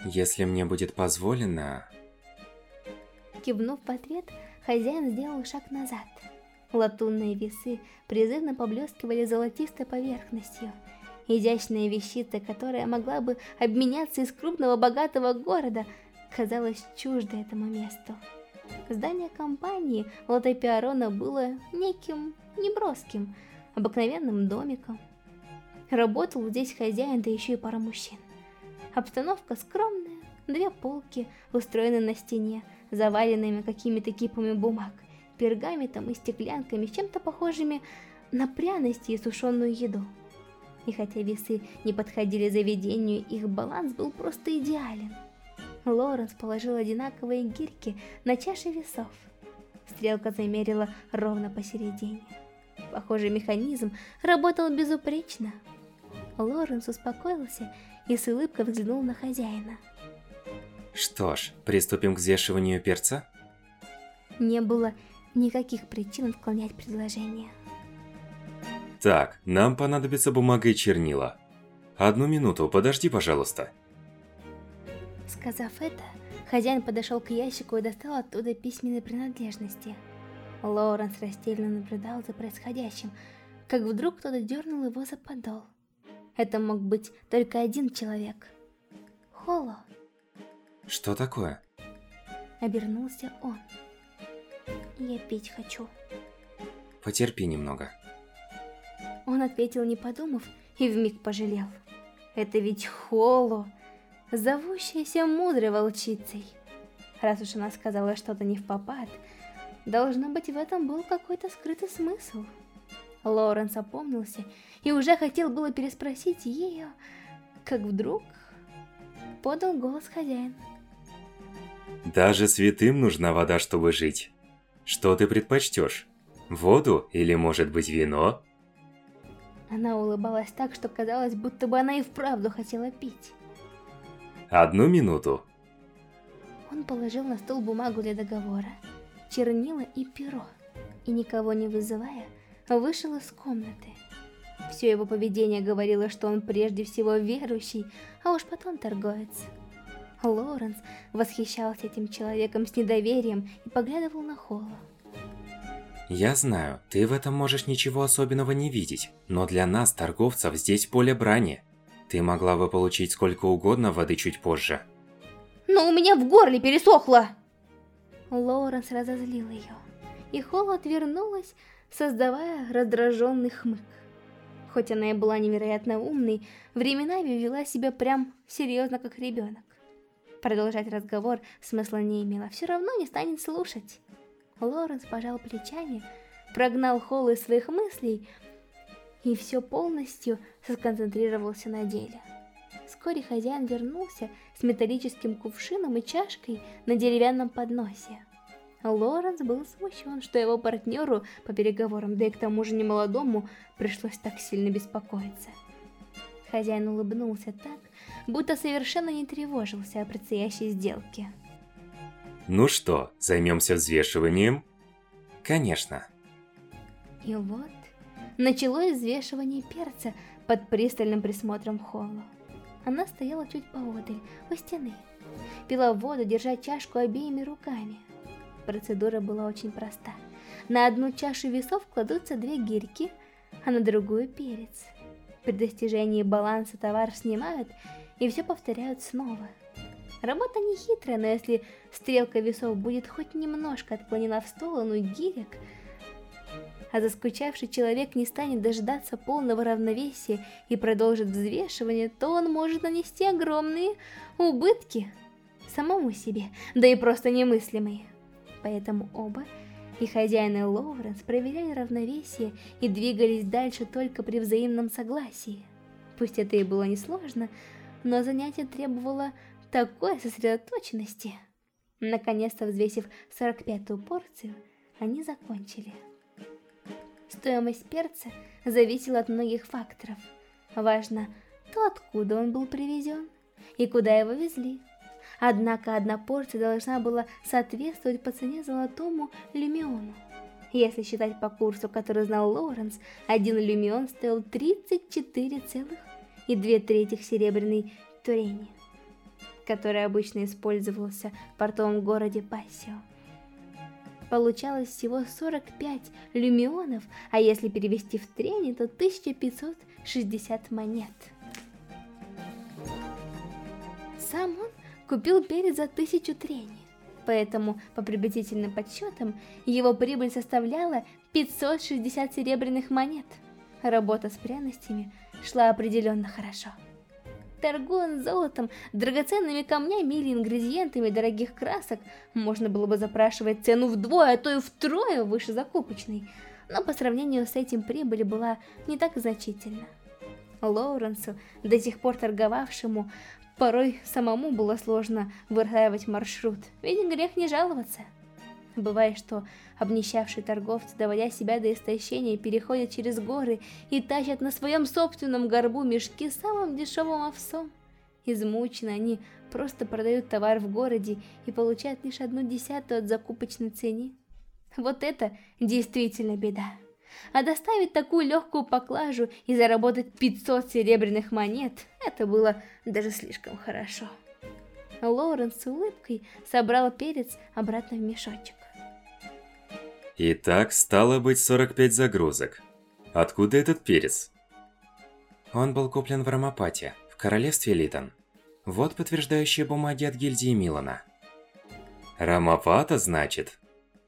Если мне будет позволено... Кивнув в ответ, хозяин сделал шаг назад. Латунные весы призывно поблескивали золотистой поверхностью. Изящная вещица, которая могла бы обменяться из крупного богатого города, казалась чуждой этому месту. Здание компании Лотай Пиарона было неким неброским, обыкновенным домиком. Работал здесь хозяин, да еще и пара мужчин. Обстановка скромная, две полки, устроенные на стене, заваленными какими-то кипами бумаг, пергаментом и стеклянками, чем-то похожими на пряности и сушеную еду. И хотя весы не подходили заведению, их баланс был просто идеален. Лоренс положил одинаковые гирьки на чаши весов. Стрелка замерила ровно посередине. Похоже, механизм работал безупречно. Лоренс успокоился и с улыбкой взглянул на хозяина. Что ж, приступим к взвешиванию перца? Не было никаких причин отклонять предложение. Так, нам понадобится бумага и чернила. Одну минуту, подожди, пожалуйста. Сказав это, хозяин подошел к ящику и достал оттуда письменные принадлежности. Лоуренс растерянно наблюдал за происходящим, как вдруг кто-то дернул его за подол. Это мог быть только один человек. Холо. Что такое? Обернулся он. Я пить хочу. Потерпи немного. Он ответил, не подумав, и вмиг пожалел. Это ведь Холо, зовущаяся мудрой волчицей. Раз уж она сказала что-то не в попад, Должно быть, в этом был какой-то скрытый смысл. Лоренс опомнился и уже хотел было переспросить ее, как вдруг подал голос хозяин. Даже святым нужна вода, чтобы жить. Что ты предпочтешь? Воду или, может быть, вино? Она улыбалась так, что казалось, будто бы она и вправду хотела пить. Одну минуту. Он положил на стол бумагу для договора, чернила и перо, и никого не вызывая, вышел из комнаты. Все его поведение говорило, что он прежде всего верующий, а уж потом торговец. Лоуренс восхищался этим человеком с недоверием и поглядывал на Холла. Я знаю, ты в этом можешь ничего особенного не видеть, но для нас, торговцев, здесь поле брани. Ты могла бы получить сколько угодно воды чуть позже. Но у меня в горле пересохло! Лоуренс разозлил ее, и Холл отвернулась, создавая раздраженный хмык. Хоть она и была невероятно умной, временами вела себя прям серьезно как ребенок. Продолжать разговор смысла не имело, все равно не станет слушать. Лоренс пожал плечами, прогнал Холл из своих мыслей и все полностью сконцентрировался на деле. Вскоре хозяин вернулся с металлическим кувшином и чашкой на деревянном подносе. Лоренс был смущен, что его партнеру по переговорам, да и к тому же немолодому, пришлось так сильно беспокоиться. Хозяин улыбнулся так, будто совершенно не тревожился о предстоящей сделке. Ну что, займемся взвешиванием? Конечно. И вот, началось взвешивание перца под пристальным присмотром Холла. Она стояла чуть поодаль, у стены. Пила воду, держа чашку обеими руками. Процедура была очень проста. На одну чашу весов кладутся две гирьки, а на другую перец. При достижении баланса товар снимают, и все повторяют снова. Работа не хитрая, но если стрелка весов будет хоть немножко отклонена в сторону гирек, а заскучавший человек не станет дождаться полного равновесия и продолжит взвешивание, то он может нанести огромные убытки самому себе, да и просто немыслимые. Поэтому оба, и хозяин и Лоуренс, проверяли равновесие и двигались дальше только при взаимном согласии. Пусть это и было несложно, но занятие требовало такой сосредоточенности. Наконец-то взвесив 45-ю порцию, они закончили. Стоимость перца зависела от многих факторов. Важно то, откуда он был привезен и куда его везли. Однако одна порция должна была соответствовать по цене золотому люмиону. Если считать по курсу, который знал Лоуренс, один люмион стоил 34,2 трети серебряной турени, который обычно использовался в портовом городе Пассио. Получалось всего 45 люмионов, а если перевести в трени, то 1560 монет. Сам он купил перец за тысячу трени, поэтому, по приблизительным подсчетам, его прибыль составляла 560 серебряных монет. Работа с пряностями шла определенно хорошо. Торгуя золотом, драгоценными камнями или ингредиентами дорогих красок, можно было бы запрашивать цену вдвое, а то и втрое выше закупочной, но по сравнению с этим прибыль была не так значительна. Лоуренсу, до сих пор торговавшему, Порой самому было сложно вырабатывать маршрут, ведь грех не жаловаться. Бывает, что обнищавшие торговцы, доводя себя до истощения, переходят через горы и тащат на своем собственном горбу мешки с самым дешевым овсом. Измучены они просто продают товар в городе и получают лишь одну десятую от закупочной цены. Вот это действительно беда а доставить такую легкую поклажу и заработать 500 серебряных монет – это было даже слишком хорошо. Лоуренс с улыбкой собрал перец обратно в мешочек. Итак, стало быть 45 загрузок. Откуда этот перец? Он был куплен в Рамапате, в королевстве Литон. Вот подтверждающие бумаги от гильдии Милана. Рамапата, значит?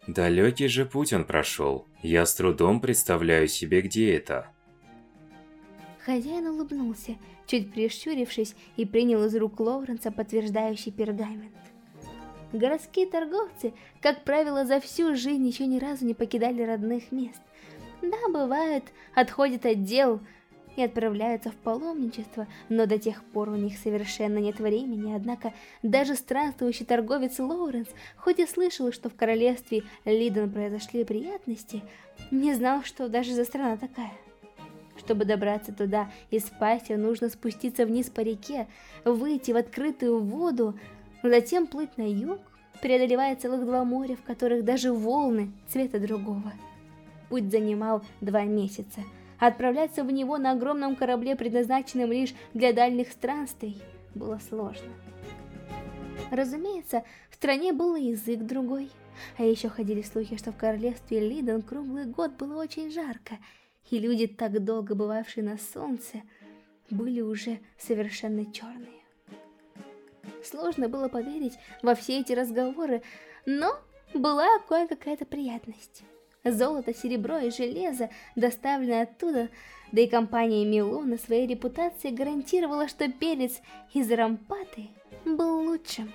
Далекий же путь он прошел. Я с трудом представляю себе, где это. Хозяин улыбнулся, чуть прищурившись, и принял из рук Лоуренса подтверждающий пергамент. Городские торговцы, как правило, за всю жизнь еще ни разу не покидали родных мест. Да, бывает, отходят от дел, и отправляются в паломничество, но до тех пор у них совершенно нет времени, однако даже странствующий торговец Лоуренс, хоть и слышал, что в королевстве Лидон произошли приятности, не знал, что даже за страна такая. Чтобы добраться туда из Спасия, нужно спуститься вниз по реке, выйти в открытую воду, затем плыть на юг, преодолевая целых два моря, в которых даже волны цвета другого. Путь занимал два месяца. Отправляться в него на огромном корабле, предназначенном лишь для дальних странствий, было сложно. Разумеется, в стране был и язык другой. А еще ходили слухи, что в королевстве Лиден круглый год было очень жарко, и люди, так долго бывавшие на солнце, были уже совершенно черные. Сложно было поверить во все эти разговоры, но была кое-какая-то приятность. Золото, серебро и железо, доставленные оттуда, да и компания Милона своей репутацией гарантировала, что перец из Рампаты был лучшим.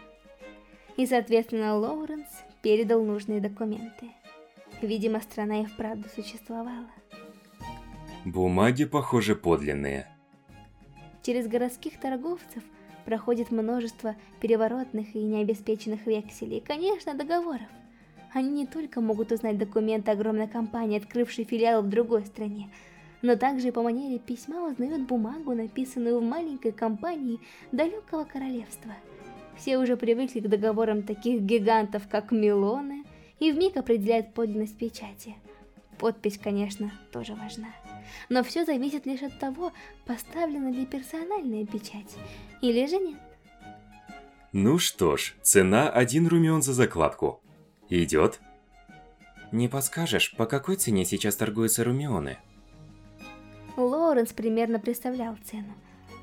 И, соответственно, Лоуренс передал нужные документы. Видимо, страна и вправду существовала. Бумаги, похоже, подлинные. Через городских торговцев проходит множество переворотных и необеспеченных векселей, и, конечно, договоров. Они не только могут узнать документы огромной компании, открывшей филиал в другой стране, но также по манере письма узнают бумагу, написанную в маленькой компании далекого королевства. Все уже привыкли к договорам таких гигантов, как Милоны, и вмиг определяют подлинность печати. Подпись, конечно, тоже важна. Но все зависит лишь от того, поставлена ли персональная печать, или же нет. Ну что ж, цена один румион за закладку. Идет? Не подскажешь, по какой цене сейчас торгуются румионы? Лоренс примерно представлял цену,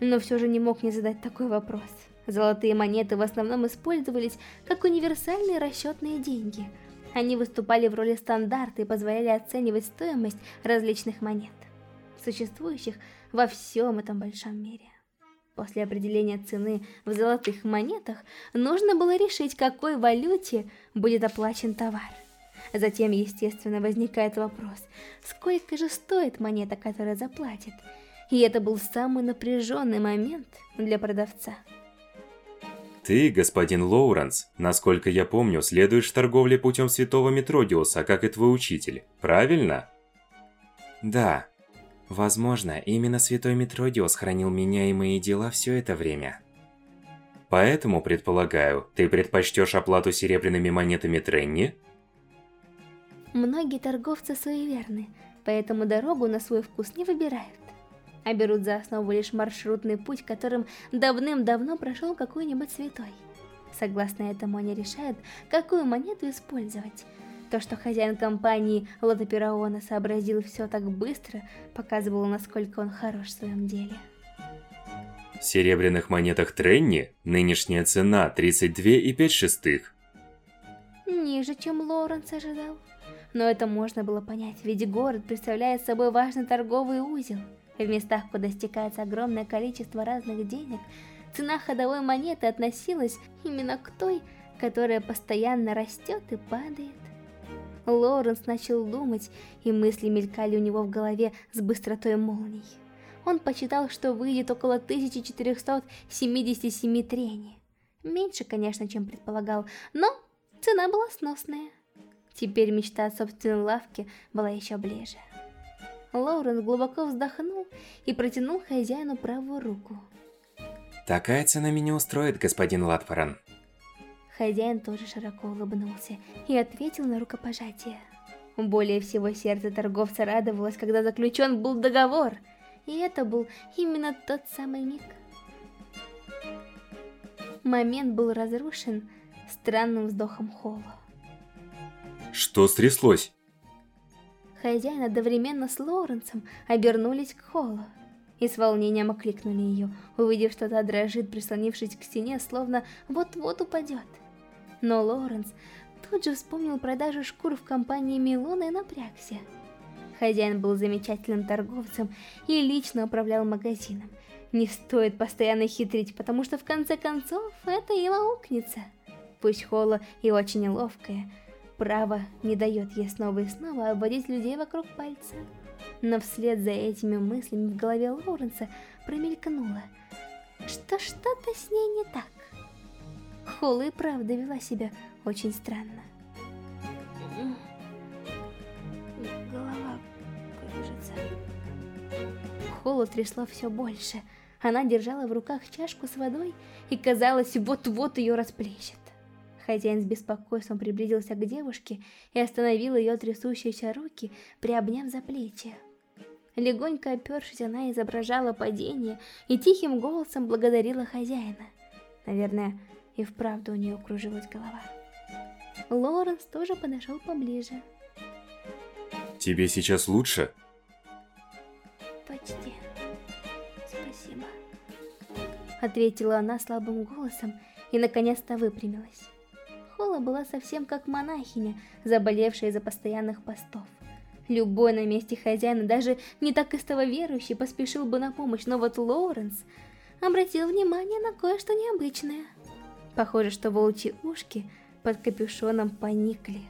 но все же не мог не задать такой вопрос. Золотые монеты в основном использовались как универсальные расчетные деньги. Они выступали в роли стандарта и позволяли оценивать стоимость различных монет, существующих во всем этом большом мире. После определения цены в золотых монетах нужно было решить, какой валюте будет оплачен товар. Затем, естественно, возникает вопрос, сколько же стоит монета, которая заплатит? И это был самый напряженный момент для продавца. Ты, господин Лоуренс, насколько я помню, следуешь в торговле путем святого Метродиуса, как и твой учитель, правильно? Да, Возможно, именно Святой Метродиос хранил меня и мои дела все это время. Поэтому, предполагаю, ты предпочтешь оплату серебряными монетами Тренни? Многие торговцы суеверны, поэтому дорогу на свой вкус не выбирают. А берут за основу лишь маршрутный путь, которым давным-давно прошел какой-нибудь святой. Согласно этому они решают, какую монету использовать – то, что хозяин компании Лота Пираона сообразил все так быстро, показывало, насколько он хорош в своем деле. В серебряных монетах Тренни нынешняя цена 32,5 шестых. Ниже, чем Лоренс ожидал. Но это можно было понять, ведь город представляет собой важный торговый узел. В местах, куда стекается огромное количество разных денег, цена ходовой монеты относилась именно к той, которая постоянно растет и падает. Лоренс начал думать, и мысли мелькали у него в голове с быстротой молний. Он посчитал, что выйдет около 1477 трени. Меньше, конечно, чем предполагал, но цена была сносная. Теперь мечта о собственной лавке была еще ближе. Лоуренс глубоко вздохнул и протянул хозяину правую руку. «Такая цена меня устроит, господин Латфоран», Хозяин тоже широко улыбнулся и ответил на рукопожатие. Более всего сердце торговца радовалось, когда заключен был договор, и это был именно тот самый миг. Момент был разрушен странным вздохом Холла. Что стряслось? Хозяин одновременно с Лоуренсом обернулись к Холлу и с волнением окликнули ее, увидев, что та дрожит, прислонившись к стене, словно вот-вот упадет. Но Лоренс тут же вспомнил продажу шкур в компании Милона и напрягся. Хозяин был замечательным торговцем и лично управлял магазином. Не стоит постоянно хитрить, потому что в конце концов это и аукнется. Пусть Холла и очень ловкая, право не дает ей снова и снова обводить людей вокруг пальца. Но вслед за этими мыслями в голове Лоуренса промелькнуло, что что-то с ней не так. Холла и правда вела себя очень странно. Голова кружится. Холу трясло все больше. Она держала в руках чашку с водой и, казалось, вот-вот ее расплещет. Хозяин с беспокойством приблизился к девушке и остановил ее трясущиеся руки, приобняв за плечи. Легонько опершись, она изображала падение и тихим голосом благодарила хозяина. Наверное, и вправду у нее кружилась голова. Лоренс тоже подошел поближе. Тебе сейчас лучше? Почти. Спасибо. Ответила она слабым голосом и наконец-то выпрямилась. Хола была совсем как монахиня, заболевшая из-за постоянных постов. Любой на месте хозяина, даже не так истово верующий, поспешил бы на помощь, но вот Лоуренс обратил внимание на кое-что необычное. Похоже, что волчьи ушки под капюшоном поникли.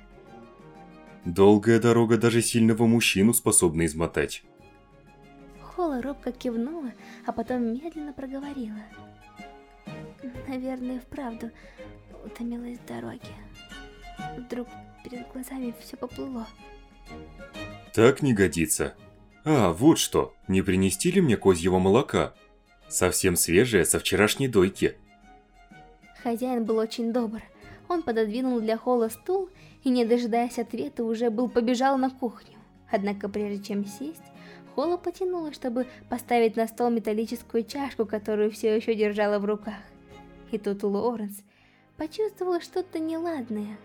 Долгая дорога даже сильного мужчину способна измотать. Хола робко кивнула, а потом медленно проговорила. Наверное, вправду утомилась в дороге. Вдруг перед глазами все поплыло. Так не годится. А, вот что, не принести ли мне козьего молока? Совсем свежее, со вчерашней дойки. Хозяин был очень добр. Он пододвинул для Холла стул и, не дожидаясь ответа, уже был побежал на кухню. Однако прежде чем сесть, Холла потянула, чтобы поставить на стол металлическую чашку, которую все еще держала в руках. И тут Лоуренс почувствовала что-то неладное.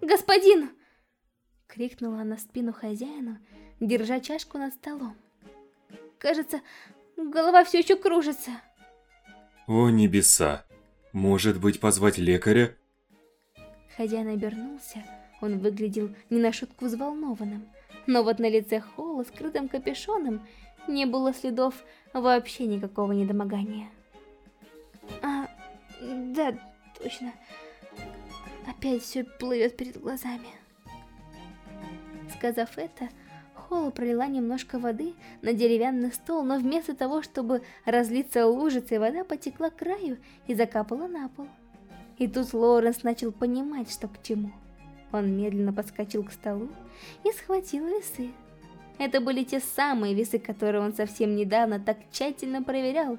«Господин!» — крикнула она спину хозяину, держа чашку над столом. «Кажется, голова все еще кружится». «О небеса! Может быть, позвать лекаря?» Хозяин обернулся, он выглядел не на шутку взволнованным, но вот на лице Холла, скрытым капюшоном, не было следов вообще никакого недомогания. А, да, точно. Опять все плывет перед глазами. Сказав это, Холла пролила немножко воды на деревянный стол, но вместо того, чтобы разлиться лужицей, вода потекла к краю и закапала на пол. И тут Лоуренс начал понимать, что к чему. Он медленно подскочил к столу и схватил весы. Это были те самые весы, которые он совсем недавно так тщательно проверял,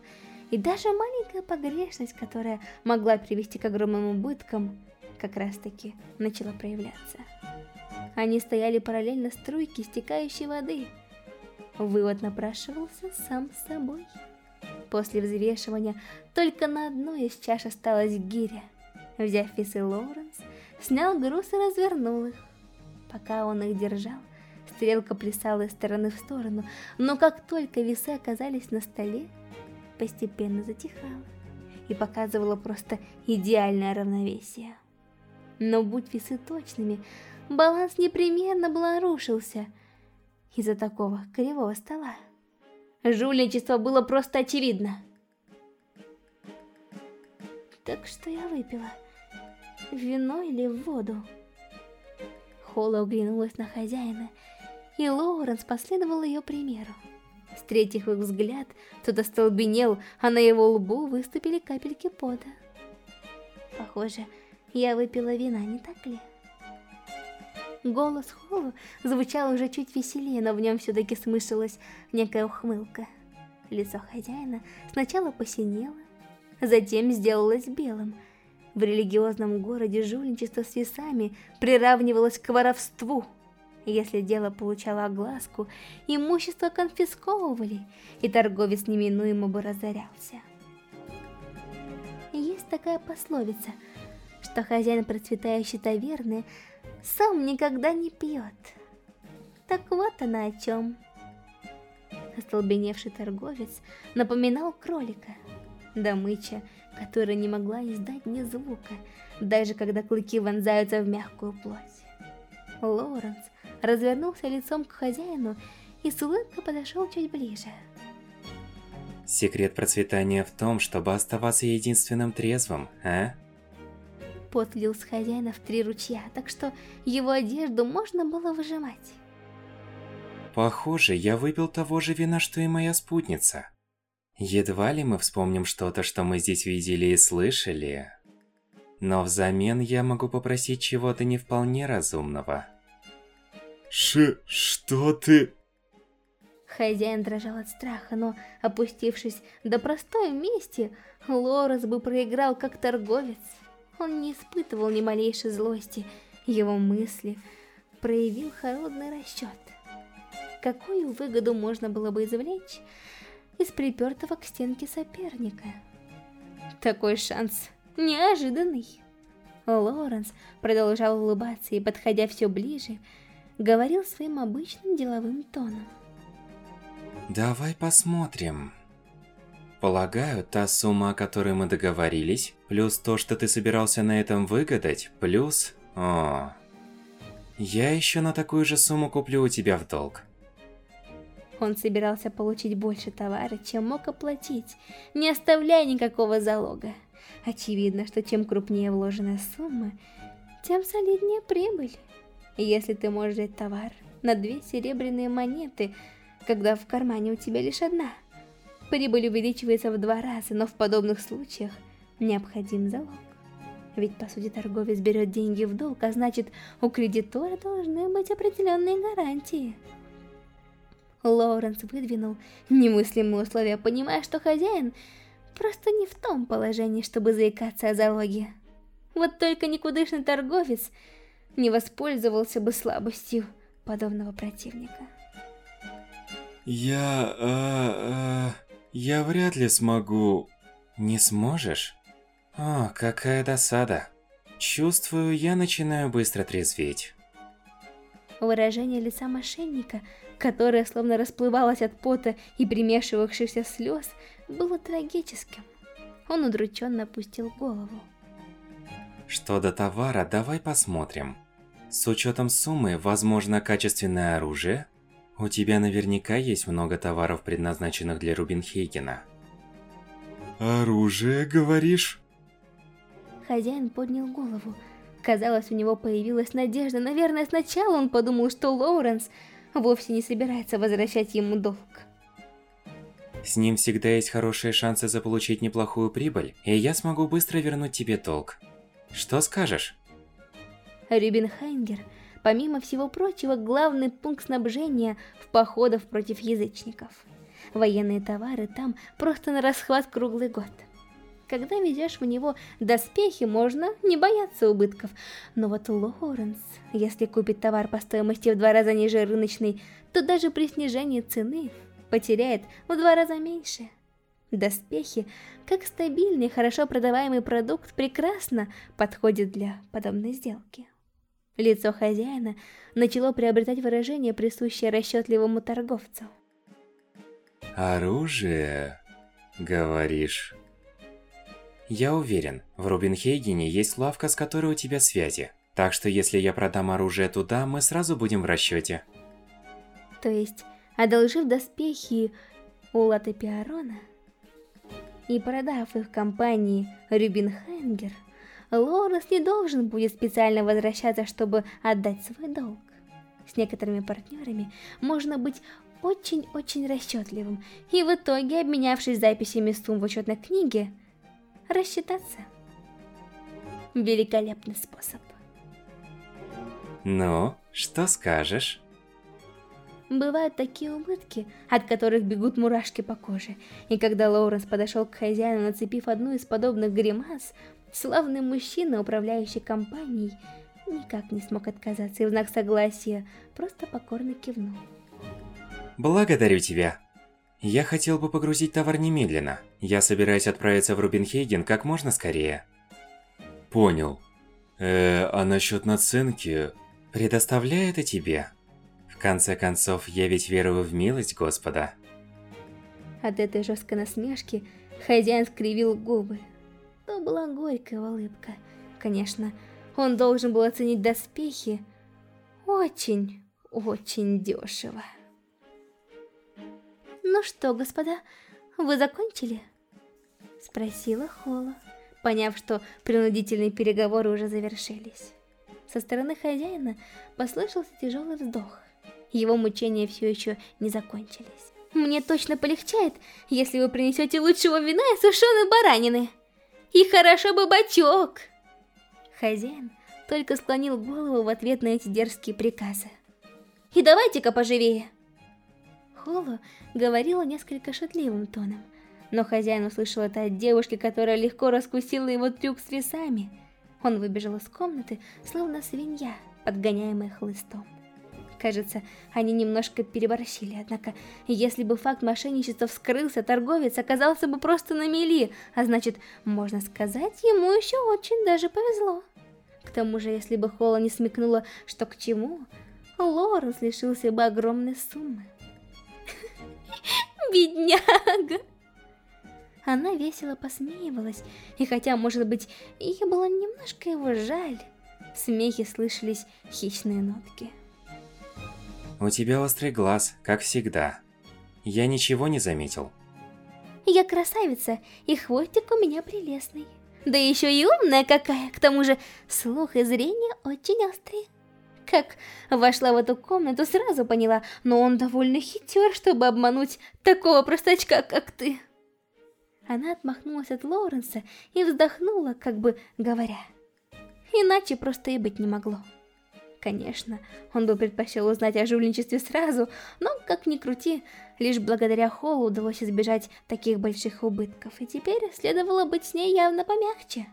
и даже маленькая погрешность, которая могла привести к огромным убыткам, как раз таки начала проявляться. Они стояли параллельно струйке стекающей воды. Вывод напрашивался сам собой. После взвешивания только на одной из чаш осталась гиря. Взяв весы Лоуренс, снял груз и развернул их. Пока он их держал, стрелка плясала из стороны в сторону, но как только весы оказались на столе, постепенно затихала и показывала просто идеальное равновесие. Но будь весы точными, баланс непременно бы нарушился из-за такого кривого стола. Жульничество было просто очевидно. Так что я выпила? Вино или воду? Холла оглянулась на хозяина, и Лоуренс последовал ее примеру. Встретив их взгляд, тот остолбенел, а на его лбу выступили капельки пота. Похоже, я выпила вина, не так ли? Голос Холу звучал уже чуть веселее, но в нем все-таки смыслилась некая ухмылка. Лицо хозяина сначала посинело, затем сделалось белым. В религиозном городе жульничество с весами приравнивалось к воровству. Если дело получало огласку, имущество конфисковывали, и торговец неминуемо бы разорялся. Есть такая пословица – что хозяин процветающей таверны сам никогда не пьет. Так вот она о чем. Остолбеневший торговец напоминал кролика, Дамыча, которая не могла издать ни звука, даже когда клыки вонзаются в мягкую плоть. Лоуренс развернулся лицом к хозяину и с улыбкой подошел чуть ближе. Секрет процветания в том, чтобы оставаться единственным трезвым, а? Пот лил с хозяина в три ручья, так что его одежду можно было выжимать. Похоже, я выпил того же вина, что и моя спутница. Едва ли мы вспомним что-то, что мы здесь видели и слышали. Но взамен я могу попросить чего-то не вполне разумного. Ш... что ты... Хозяин дрожал от страха, но, опустившись до простой мести, Лорес бы проиграл как торговец. Он не испытывал ни малейшей злости, его мысли проявил холодный расчет. Какую выгоду можно было бы извлечь из припертого к стенке соперника? Такой шанс неожиданный. Лоренс продолжал улыбаться и, подходя все ближе, говорил своим обычным деловым тоном. Давай посмотрим. Полагаю, та сумма, о которой мы договорились, плюс то, что ты собирался на этом выгадать, плюс... О... Я еще на такую же сумму куплю у тебя в долг. Он собирался получить больше товара, чем мог оплатить, не оставляя никакого залога. Очевидно, что чем крупнее вложенная сумма, тем солиднее прибыль. Если ты можешь взять товар на две серебряные монеты, когда в кармане у тебя лишь одна, прибыль увеличивается в два раза, но в подобных случаях необходим залог. Ведь, по сути, торговец берет деньги в долг, а значит, у кредитора должны быть определенные гарантии. Лоуренс выдвинул немыслимые условия, понимая, что хозяин просто не в том положении, чтобы заикаться о залоге. Вот только никудышный торговец не воспользовался бы слабостью подобного противника. Я... Э, э, я вряд ли смогу... Не сможешь? О, какая досада. Чувствую, я начинаю быстро трезветь. Выражение лица мошенника, которое словно расплывалось от пота и примешивавшихся слез, было трагическим. Он удрученно опустил голову. Что до товара, давай посмотрим. С учетом суммы, возможно, качественное оружие? У тебя наверняка есть много товаров, предназначенных для Рубинхейгена. Оружие, говоришь? Хозяин поднял голову. Казалось, у него появилась надежда. Наверное, сначала он подумал, что Лоуренс вовсе не собирается возвращать ему долг. С ним всегда есть хорошие шансы заполучить неплохую прибыль, и я смогу быстро вернуть тебе долг. Что скажешь? Рюбин Хайнгер, помимо всего прочего, главный пункт снабжения в походах против язычников. Военные товары там просто на расхват круглый год. Когда везешь в него доспехи, можно не бояться убытков. Но вот Лоуренс, если купит товар по стоимости в два раза ниже рыночной, то даже при снижении цены потеряет в два раза меньше. Доспехи, как стабильный, хорошо продаваемый продукт, прекрасно подходит для подобной сделки. Лицо хозяина начало приобретать выражение, присущее расчетливому торговцу. «Оружие, говоришь?» Я уверен, в Рубинхейгене есть лавка, с которой у тебя связи. Так что если я продам оружие туда, мы сразу будем в расчете. То есть, одолжив доспехи у Латы Пиарона и продав их компании Рюбинхенгер, Лорес не должен будет специально возвращаться, чтобы отдать свой долг. С некоторыми партнерами можно быть очень-очень расчетливым, и в итоге, обменявшись записями сумм в учетной книге, рассчитаться. Великолепный способ. Ну, что скажешь? Бывают такие убытки, от которых бегут мурашки по коже. И когда Лоуренс подошел к хозяину, нацепив одну из подобных гримас, славный мужчина, управляющий компанией, никак не смог отказаться и в знак согласия просто покорно кивнул. Благодарю тебя. Я хотел бы погрузить товар немедленно. Я собираюсь отправиться в Рубинхейген как можно скорее. Понял. Э, а насчет наценки... Предоставляю это тебе. В конце концов, я ведь верую в милость Господа. От этой жесткой насмешки хозяин скривил губы. То была горькая улыбка. Конечно, он должен был оценить доспехи очень, очень дешево. «Ну что, господа, вы закончили?» Спросила Холла, поняв, что принудительные переговоры уже завершились. Со стороны хозяина послышался тяжелый вздох. Его мучения все еще не закончились. «Мне точно полегчает, если вы принесете лучшего вина и сушеной баранины. И хорошо бы бачок!» Хозяин только склонил голову в ответ на эти дерзкие приказы. «И давайте-ка поживее!» Холо говорила несколько шутливым тоном, но хозяин услышал это от девушки, которая легко раскусила его трюк с весами. Он выбежал из комнаты, словно свинья, подгоняемая хлыстом. Кажется, они немножко переборщили, однако, если бы факт мошенничества вскрылся, торговец оказался бы просто на мели, а значит, можно сказать, ему еще очень даже повезло. К тому же, если бы Холла не смекнула, что к чему, Лоренс лишился бы огромной суммы. Бедняга! Она весело посмеивалась, и хотя, может быть, ей было немножко его жаль, в смехе слышались хищные нотки. У тебя острый глаз, как всегда. Я ничего не заметил. Я красавица, и хвостик у меня прелестный. Да еще и умная какая, к тому же слух и зрение очень острые. Как вошла в эту комнату, сразу поняла, но он довольно хитер, чтобы обмануть такого простачка, как ты. Она отмахнулась от Лоуренса и вздохнула, как бы говоря. Иначе просто и быть не могло. Конечно, он бы предпочел узнать о жульничестве сразу, но, как ни крути, лишь благодаря Холлу удалось избежать таких больших убытков, и теперь следовало быть с ней явно помягче.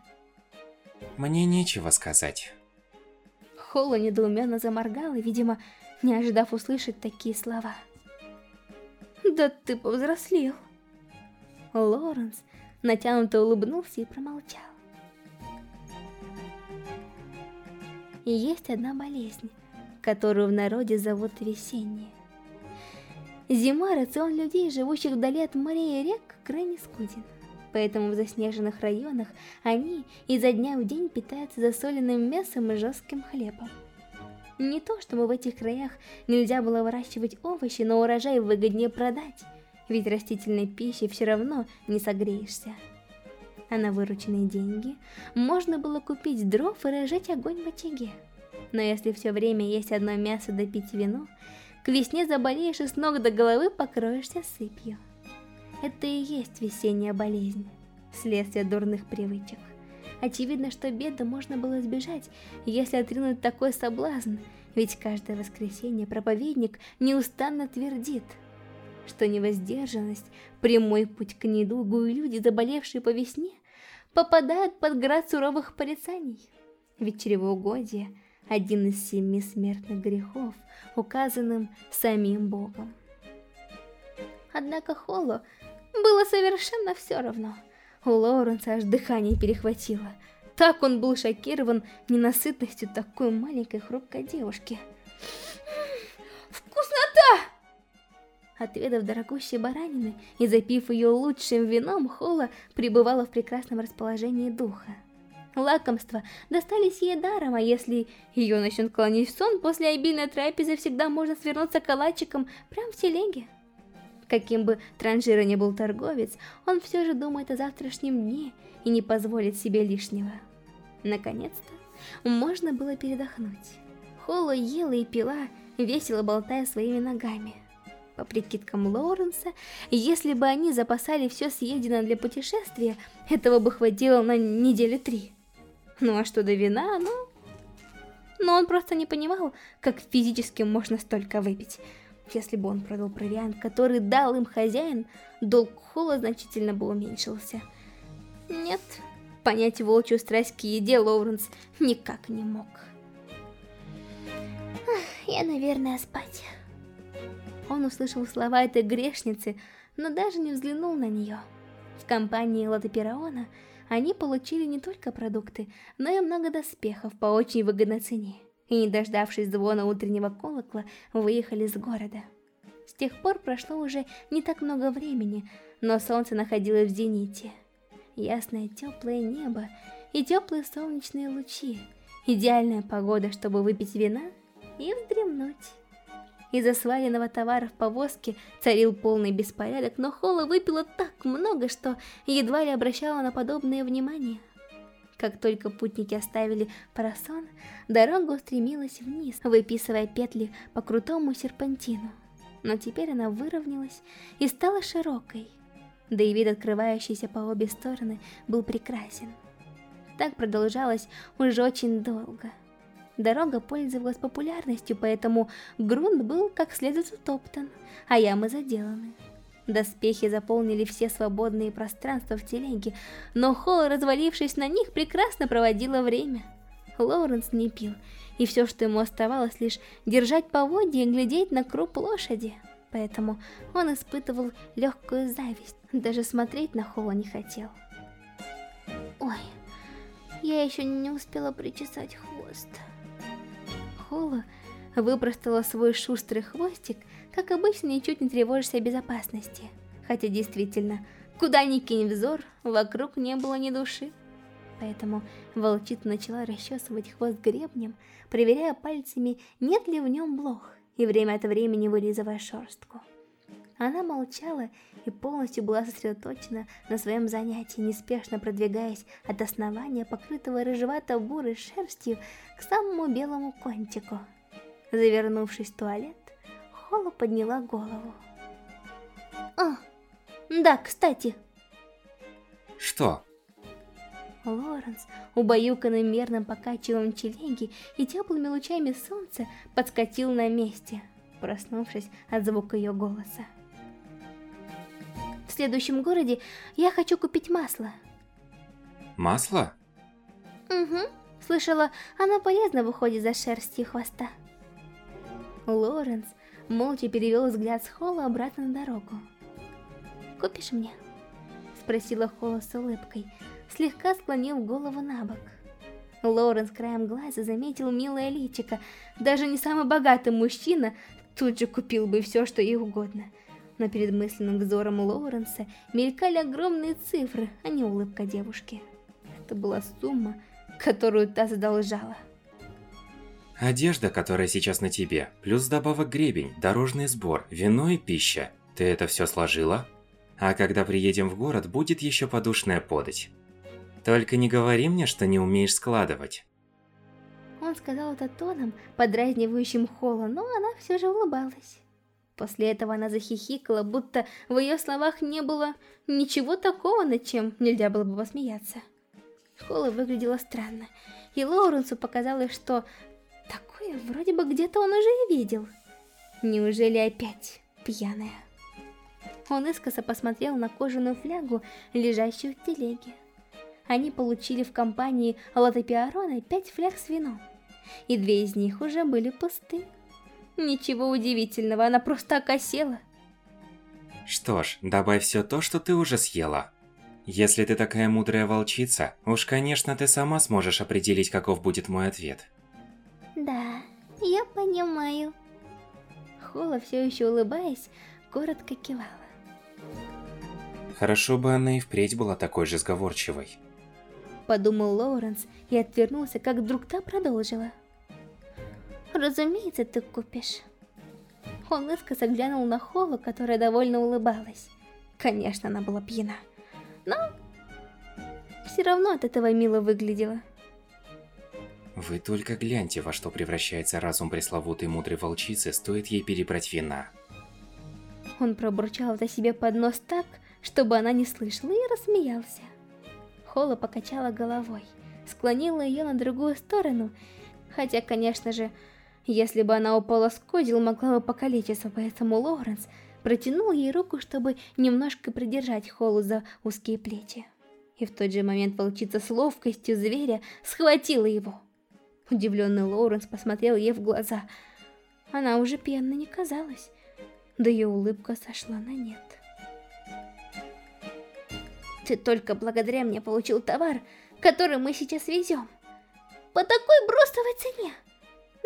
Мне нечего сказать. Холла недоуменно заморгала, видимо, не ожидав услышать такие слова. «Да ты повзрослел!» Лоренс натянуто улыбнулся и промолчал. И есть одна болезнь, которую в народе зовут весенняя. Зима рацион людей, живущих вдали от морей и рек, крайне скуден. Поэтому в заснеженных районах они изо дня в день питаются засоленным мясом и жестким хлебом. Не то, чтобы в этих краях нельзя было выращивать овощи, но урожай выгоднее продать, ведь растительной пищей все равно не согреешься а на вырученные деньги можно было купить дров и разжечь огонь в очаге. Но если все время есть одно мясо да пить вино, к весне заболеешь и с ног до головы покроешься сыпью. Это и есть весенняя болезнь, следствие дурных привычек. Очевидно, что беды можно было избежать, если отринуть такой соблазн, ведь каждое воскресенье проповедник неустанно твердит – что невоздержанность – прямой путь к недугу, и люди, заболевшие по весне, попадают под град суровых порицаний. Ведь чревоугодие – один из семи смертных грехов, указанным самим Богом. Однако Холлу было совершенно все равно. У Лоуренса аж дыхание перехватило. Так он был шокирован ненасытностью такой маленькой хрупкой девушки. «Вкуснота!» Отведав дорогущей баранины и запив ее лучшим вином, Хола пребывала в прекрасном расположении духа. Лакомства достались ей даром, а если ее начнет клонить в сон, после обильной трапезы всегда можно свернуться калачиком прямо в телеге. Каким бы транжира ни был торговец, он все же думает о завтрашнем дне и не позволит себе лишнего. Наконец-то можно было передохнуть. Холла ела и пила, весело болтая своими ногами. По прикидкам Лоуренса, если бы они запасали все съеденное для путешествия, этого бы хватило на недели три. Ну а что до вина, ну... Но он просто не понимал, как физически можно столько выпить. Если бы он продал провиант, который дал им хозяин, долг Холла значительно бы уменьшился. Нет, понять волчью страсть к еде Лоуренс никак не мог. Я, наверное, спать. Он услышал слова этой грешницы, но даже не взглянул на нее. В компании Латопераона они получили не только продукты, но и много доспехов по очень выгодной цене. И не дождавшись звона утреннего колокола, выехали с города. С тех пор прошло уже не так много времени, но солнце находилось в зените. Ясное теплое небо и теплые солнечные лучи. Идеальная погода, чтобы выпить вина и вздремнуть. Из-за сваленного товара в повозке царил полный беспорядок, но Холла выпила так много, что едва ли обращала на подобное внимание. Как только путники оставили парасон, дорога устремилась вниз, выписывая петли по крутому серпантину. Но теперь она выровнялась и стала широкой, да и вид, открывающийся по обе стороны, был прекрасен. Так продолжалось уже очень долго. Дорога пользовалась популярностью, поэтому грунт был как следует утоптан, а ямы заделаны. Доспехи заполнили все свободные пространства в телеге, но Холл, развалившись на них, прекрасно проводила время. Лоуренс не пил, и все, что ему оставалось, лишь держать поводья и глядеть на круп лошади. Поэтому он испытывал легкую зависть, даже смотреть на Холла не хотел. Ой, я еще не успела причесать хвост. Холла выпростала свой шустрый хвостик, как обычно, ничуть не тревожишься о безопасности. Хотя действительно, куда ни кинь взор, вокруг не было ни души. Поэтому волчица начала расчесывать хвост гребнем, проверяя пальцами, нет ли в нем блох, и время от времени вылизывая шерстку. Она молчала и полностью была сосредоточена на своем занятии, неспешно продвигаясь от основания, покрытого рыжевато-бурой шерстью, к самому белому кончику. Завернувшись в туалет, Холла подняла голову. «А, да, кстати!» «Что?» Лоренс, убаюканным мерным покачиванием телеги и теплыми лучами солнца, подскочил на месте, проснувшись от звука ее голоса. В следующем городе я хочу купить масло. Масло? Угу. Слышала, оно полезно выходит за шерстью хвоста. Лоренс молча перевел взгляд с Холла обратно на дорогу. «Купишь мне?» Спросила Холла с улыбкой, слегка склонив голову на бок. Лоренс краем глаза заметил милое личико. Даже не самый богатый мужчина тут же купил бы все, что ей угодно. Но перед мысленным взором Лоуренса мелькали огромные цифры, а не улыбка девушки. Это была сумма, которую та задолжала. Одежда, которая сейчас на тебе, плюс добавок гребень, дорожный сбор, вино и пища. Ты это все сложила? А когда приедем в город, будет еще подушная подать. Только не говори мне, что не умеешь складывать. Он сказал это тоном, подразнивающим Холла, но она все же улыбалась. После этого она захихикала, будто в ее словах не было ничего такого, над чем нельзя было бы посмеяться. Холла выглядела странно, и Лоуренсу показалось, что такое вроде бы где-то он уже и видел. Неужели опять пьяная? Он искоса посмотрел на кожаную флягу, лежащую в телеге. Они получили в компании Лоты Пиарона пять фляг с вином, и две из них уже были пусты. Ничего удивительного, она просто окосела. Что ж, добавь все то, что ты уже съела. Если ты такая мудрая волчица, уж конечно ты сама сможешь определить, каков будет мой ответ. Да, я понимаю. Хола, все еще улыбаясь, коротко кивала. Хорошо бы она и впредь была такой же сговорчивой. Подумал Лоуренс и отвернулся, как вдруг та продолжила. Разумеется, ты купишь. Он искоса глянул на Холу, которая довольно улыбалась. Конечно, она была пьяна. Но все равно от этого мило выглядела. Вы только гляньте, во что превращается разум пресловутой мудрой волчицы, стоит ей перебрать вина. Он пробурчал это себе под нос так, чтобы она не слышала, и рассмеялся. Холла покачала головой, склонила ее на другую сторону, хотя, конечно же, если бы она упала с козел, могла бы покалечиться, поэтому Лоуренс протянул ей руку, чтобы немножко придержать Холлу за узкие плечи. И в тот же момент волчица с ловкостью зверя схватила его. Удивленный Лоуренс посмотрел ей в глаза. Она уже пьяной не казалась, да ее улыбка сошла на нет. Ты только благодаря мне получил товар, который мы сейчас везем. По такой бросовой цене.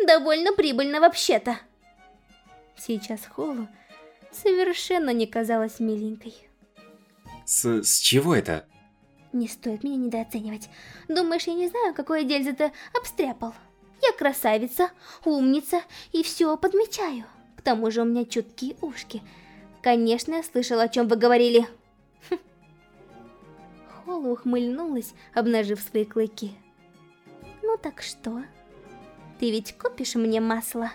Довольно прибыльно вообще-то. Сейчас Холу совершенно не казалась миленькой. С, с чего это? Не стоит меня недооценивать. Думаешь, я не знаю, какое дельце ты обстряпал? Я красавица, умница и все подмечаю. К тому же у меня чуткие ушки. Конечно, я слышала, о чем вы говорили. Хм. Холла ухмыльнулась, обнажив свои клыки. Ну так что? Ты ведь купишь мне масло?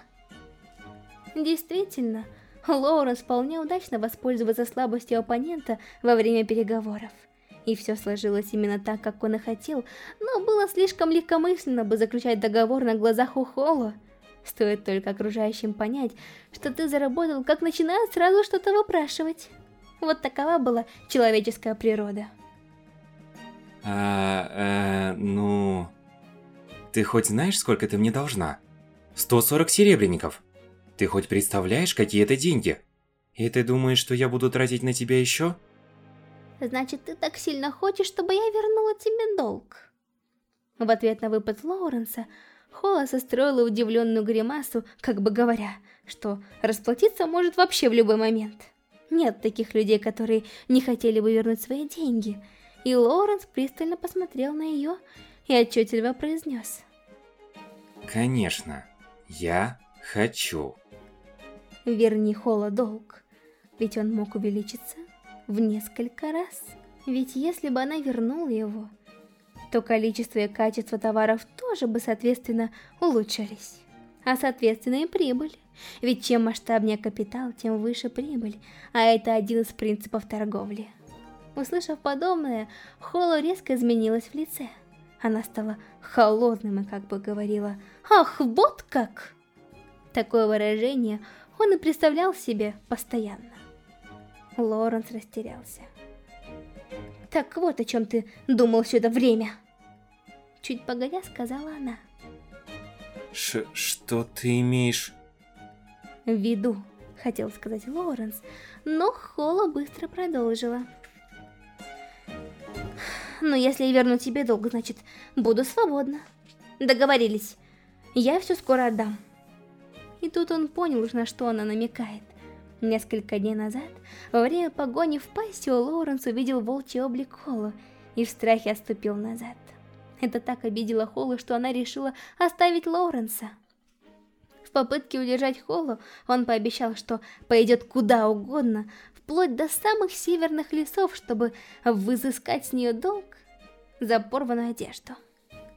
Действительно, Лоуренс вполне удачно воспользовался слабостью оппонента во время переговоров. И все сложилось именно так, как он и хотел, но было слишком легкомысленно бы заключать договор на глазах у Холо. Стоит только окружающим понять, что ты заработал, как начинают сразу что-то выпрашивать. Вот такова была человеческая природа. А, э, ну... Ты хоть знаешь, сколько ты мне должна? 140 серебряников. Ты хоть представляешь, какие это деньги? И ты думаешь, что я буду тратить на тебя еще? Значит, ты так сильно хочешь, чтобы я вернула тебе долг? В ответ на выпад Лоуренса, Холла состроила удивленную гримасу, как бы говоря, что расплатиться может вообще в любой момент. Нет таких людей, которые не хотели бы вернуть свои деньги. И Лоуренс пристально посмотрел на ее и отчетливо произнес. Конечно, я хочу. Верни Холла долг, ведь он мог увеличиться в несколько раз. Ведь если бы она вернула его, то количество и качество товаров тоже бы соответственно улучшились. А соответственно и прибыль. Ведь чем масштабнее капитал, тем выше прибыль, а это один из принципов торговли. Услышав подобное, Холо резко изменилась в лице. Она стала холодным и как бы говорила «Ах, вот как!» Такое выражение он и представлял себе постоянно. Лоренс растерялся. «Так вот о чем ты думал все это время!» Чуть погодя сказала она. Ш что ты имеешь... В виду, хотел сказать Лоренс, но Холла быстро продолжила. «Ну, если я верну тебе долг, значит, буду свободна. Договорились. Я все скоро отдам». И тут он понял, на что она намекает. Несколько дней назад, во время погони в пастью, Лоуренс увидел волчий облик Холла и в страхе отступил назад. Это так обидело Холлу, что она решила оставить Лоуренса. В попытке удержать Холлу, он пообещал, что пойдет куда угодно, вплоть до самых северных лесов, чтобы взыскать с нее долг за порванную одежду.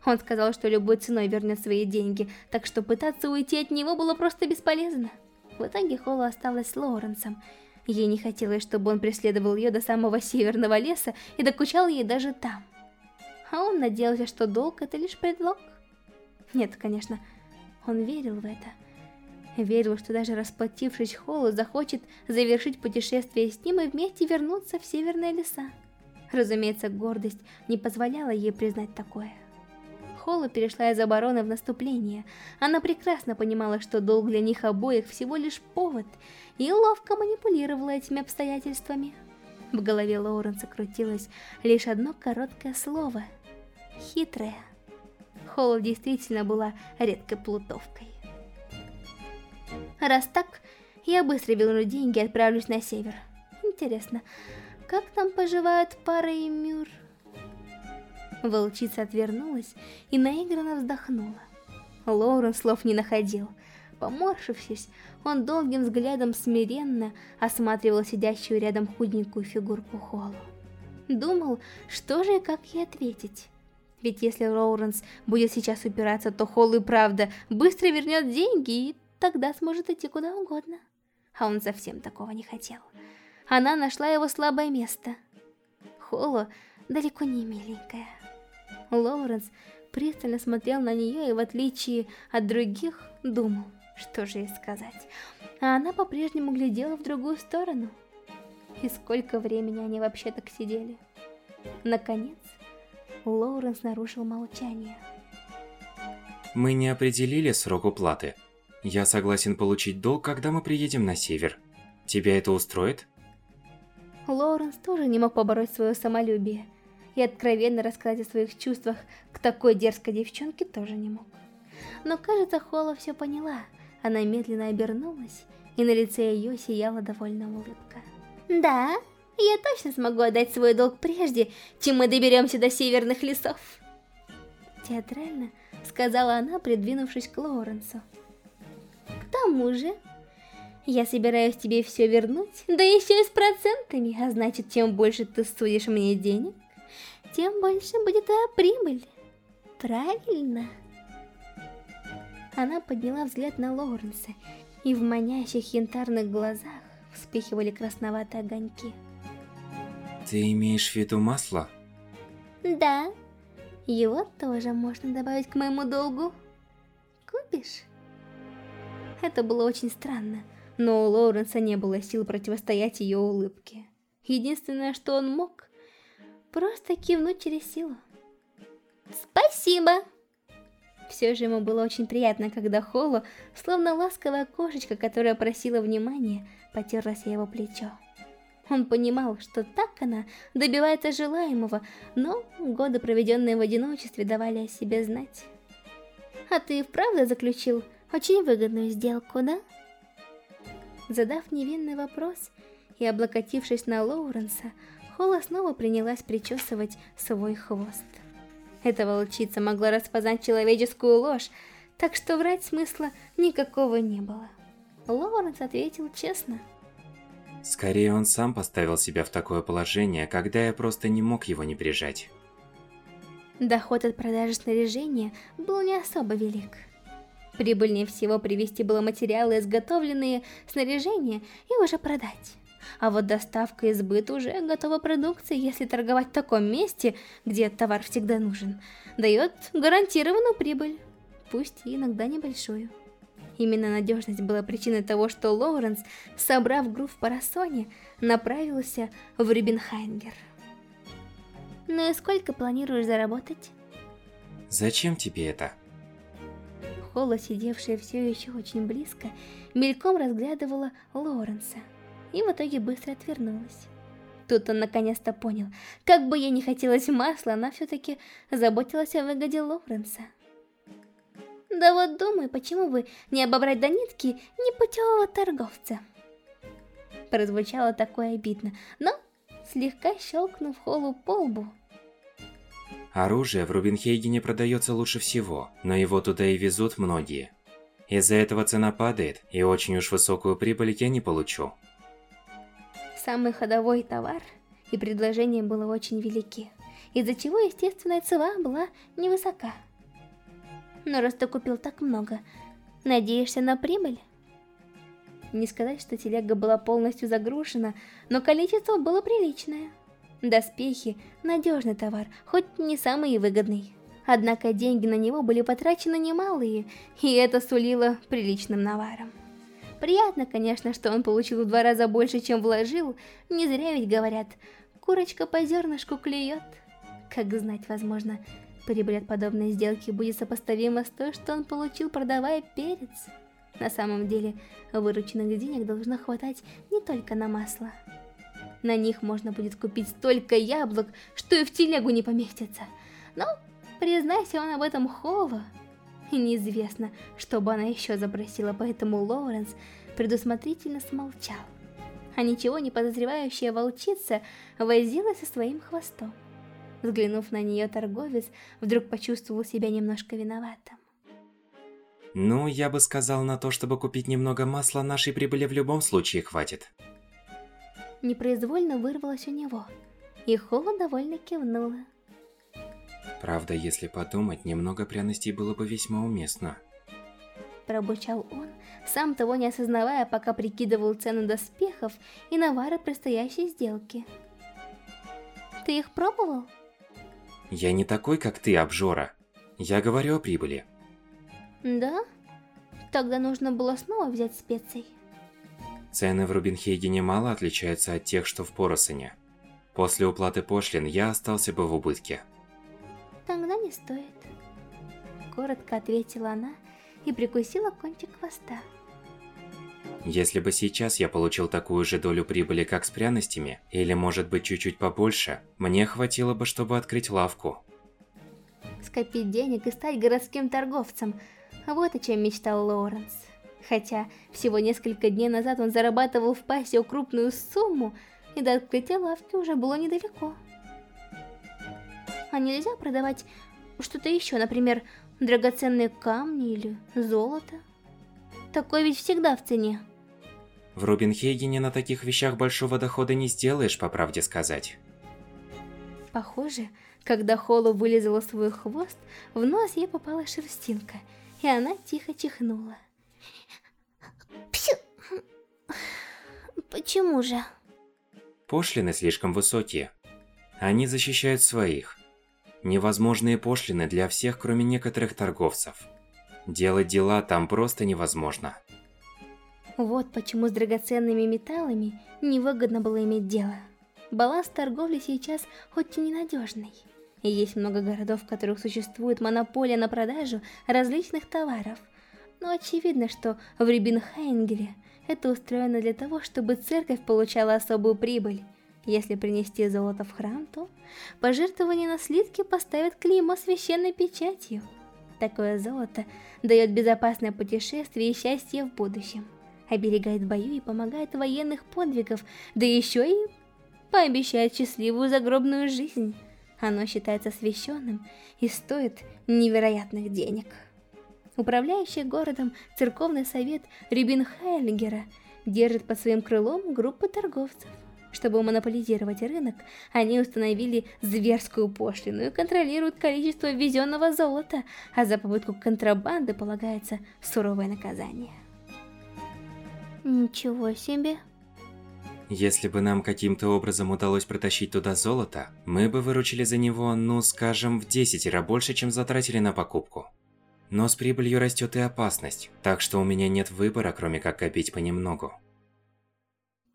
Он сказал, что любой ценой вернет свои деньги, так что пытаться уйти от него было просто бесполезно. В итоге Холла осталась с Лоуренсом. Ей не хотелось, чтобы он преследовал ее до самого северного леса и докучал ей даже там. А он надеялся, что долг это лишь предлог. Нет, конечно, он верил в это. Верил, что даже расплатившись Холлу, захочет завершить путешествие с ним и вместе вернуться в северные леса. Разумеется, гордость не позволяла ей признать такое. Холла перешла из обороны в наступление. Она прекрасно понимала, что долг для них обоих всего лишь повод, и ловко манипулировала этими обстоятельствами. В голове Лоуренса крутилось лишь одно короткое слово — хитрая. Холла действительно была редкой плутовкой. Раз так, я быстро верну деньги и отправлюсь на север. Интересно, как там поживают пара и Мюр? Волчица отвернулась и наигранно вздохнула. Лоурен слов не находил. Поморщившись, он долгим взглядом смиренно осматривал сидящую рядом худенькую фигурку Холлу. Думал, что же и как ей ответить. Ведь если Лоуренс будет сейчас упираться, то Холл и правда быстро вернет деньги и тогда сможет идти куда угодно. А он совсем такого не хотел. Она нашла его слабое место. Холлу далеко не миленькая. Лоуренс пристально смотрел на нее и, в отличие от других, думал, что же ей сказать. А она по-прежнему глядела в другую сторону. И сколько времени они вообще так сидели. Наконец, Лоуренс нарушил молчание. Мы не определили срок уплаты. Я согласен получить долг, когда мы приедем на север. Тебя это устроит? Лоуренс тоже не мог побороть свое самолюбие и откровенно рассказать о своих чувствах к такой дерзкой девчонке тоже не мог. Но кажется, Холла все поняла. Она медленно обернулась, и на лице ее сияла довольная улыбка. «Да, я точно смогу отдать свой долг прежде, чем мы доберемся до северных лесов!» Театрально сказала она, придвинувшись к Лоуренсу. «К тому же, я собираюсь тебе все вернуть, да еще и с процентами, а значит, чем больше ты судишь мне денег, тем больше будет твоя прибыль. Правильно? Она подняла взгляд на Лоуренса, и в манящих янтарных глазах вспыхивали красноватые огоньки. Ты имеешь в виду масло? Да, его тоже можно добавить к моему долгу. Купишь? Это было очень странно, но у Лоуренса не было сил противостоять ее улыбке. Единственное, что он мог, просто кивнуть через силу. Спасибо! Все же ему было очень приятно, когда Холо, словно ласковая кошечка, которая просила внимания, потерлась его плечо. Он понимал, что так она добивается желаемого, но годы, проведенные в одиночестве, давали о себе знать. «А ты вправду заключил очень выгодную сделку, да?» Задав невинный вопрос и облокотившись на Лоуренса, Холла снова принялась причесывать свой хвост. Эта волчица могла распознать человеческую ложь, так что врать смысла никакого не было. Лоуренс ответил честно. Скорее, он сам поставил себя в такое положение, когда я просто не мог его не прижать. Доход от продажи снаряжения был не особо велик. Прибыльнее всего привезти было материалы, изготовленные снаряжение, и уже продать. А вот доставка и сбыт уже готова продукции, если торговать в таком месте, где товар всегда нужен, дает гарантированную прибыль, пусть и иногда небольшую. Именно надежность была причиной того, что Лоуренс, собрав групп в Парасоне, направился в Рибенхайнгер. Ну и сколько планируешь заработать? Зачем тебе это? Холла, сидевшая все еще очень близко, мельком разглядывала Лоуренса и в итоге быстро отвернулась. Тут он наконец-то понял, как бы ей не хотелось масла, она все-таки заботилась о выгоде Лоуренса. Да вот думаю, почему бы не обобрать до нитки непутевого торговца? Прозвучало такое обидно, но слегка щелкнув Холу по лбу. Оружие в Рубинхейгене продается лучше всего, но его туда и везут многие. Из-за этого цена падает, и очень уж высокую прибыль я не получу. Самый ходовой товар, и предложение было очень велики, из-за чего естественная цена была невысока. Но раз ты купил так много, надеешься на прибыль? Не сказать, что телега была полностью загружена, но количество было приличное. Доспехи – надежный товар, хоть не самый выгодный. Однако деньги на него были потрачены немалые, и это сулило приличным наваром. Приятно, конечно, что он получил в два раза больше, чем вложил, не зря ведь говорят, курочка по зернышку клюет. Как знать, возможно, Прибыль от подобной сделки будет сопоставима с той, что он получил, продавая перец. На самом деле, вырученных денег должно хватать не только на масло. На них можно будет купить столько яблок, что и в телегу не поместится. Но, признайся он об этом Хова, и неизвестно, что бы она еще запросила, поэтому Лоуренс предусмотрительно смолчал. А ничего не подозревающая волчица возилась со своим хвостом. Взглянув на нее, торговец вдруг почувствовал себя немножко виноватым. Ну, я бы сказал, на то, чтобы купить немного масла, нашей прибыли в любом случае хватит. Непроизвольно вырвалось у него, и Холла довольно кивнула. Правда, если подумать, немного пряностей было бы весьма уместно. Пробурчал он, сам того не осознавая, пока прикидывал цену доспехов и навары предстоящей сделки. Ты их пробовал? Я не такой, как ты, обжора. Я говорю о прибыли. Да? Тогда нужно было снова взять специй. Цены в Рубинхейгене мало отличаются от тех, что в Поросене. После уплаты пошлин я остался бы в убытке. Тогда не стоит. Коротко ответила она и прикусила кончик хвоста. Если бы сейчас я получил такую же долю прибыли, как с пряностями, или может быть чуть-чуть побольше, мне хватило бы, чтобы открыть лавку. Скопить денег и стать городским торговцем – вот о чем мечтал Лоуренс. Хотя всего несколько дней назад он зарабатывал в пасе крупную сумму, и до открытия лавки уже было недалеко. А нельзя продавать что-то еще, например, драгоценные камни или золото? Такое ведь всегда в цене. В Рубинхейгене на таких вещах большого дохода не сделаешь, по правде сказать. Похоже, когда Холу вылезала свой хвост, в нос ей попала шерстинка, и она тихо чихнула. Пью. Почему же? Пошлины слишком высокие. Они защищают своих. Невозможные пошлины для всех, кроме некоторых торговцев. Делать дела там просто невозможно. Вот почему с драгоценными металлами невыгодно было иметь дело. Баланс торговли сейчас хоть и ненадежный. Есть много городов, в которых существует монополия на продажу различных товаров. Но очевидно, что в Рибинхайнгере это устроено для того, чтобы церковь получала особую прибыль. Если принести золото в храм, то пожертвование на слитки поставят клеймо священной печатью. Такое золото дает безопасное путешествие и счастье в будущем. Оберегает бою и помогает военных подвигов, да еще и пообещает счастливую загробную жизнь. Оно считается священным и стоит невероятных денег. Управляющий городом церковный совет Рюбинхайльгера держит под своим крылом группу торговцев. Чтобы монополизировать рынок, они установили зверскую пошлину и контролируют количество ввезенного золота, а за попытку контрабанды полагается суровое наказание. Ничего себе. Если бы нам каким-то образом удалось протащить туда золото, мы бы выручили за него, ну скажем, в 10 раз больше, чем затратили на покупку. Но с прибылью растет и опасность, так что у меня нет выбора, кроме как копить понемногу.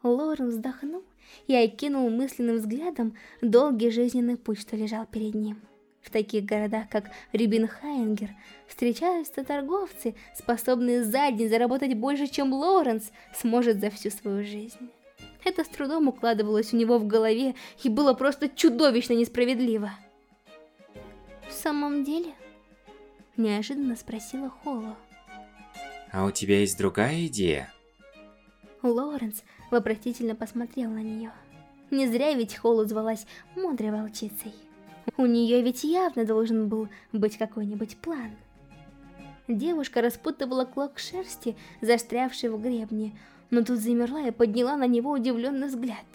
Лорен вздохнул и окинул мысленным взглядом долгий жизненный путь, что лежал перед ним. В таких городах, как Рюбинхайнгер, встречаются торговцы, способные за день заработать больше, чем Лоренс сможет за всю свою жизнь. Это с трудом укладывалось у него в голове и было просто чудовищно несправедливо. «В самом деле?» – неожиданно спросила Холло. «А у тебя есть другая идея?» Лоренс вопросительно посмотрел на нее. Не зря ведь Холло звалась мудрой волчицей. У нее ведь явно должен был быть какой-нибудь план. Девушка распутывала клок шерсти, застрявший в гребне, но тут замерла и подняла на него удивленный взгляд.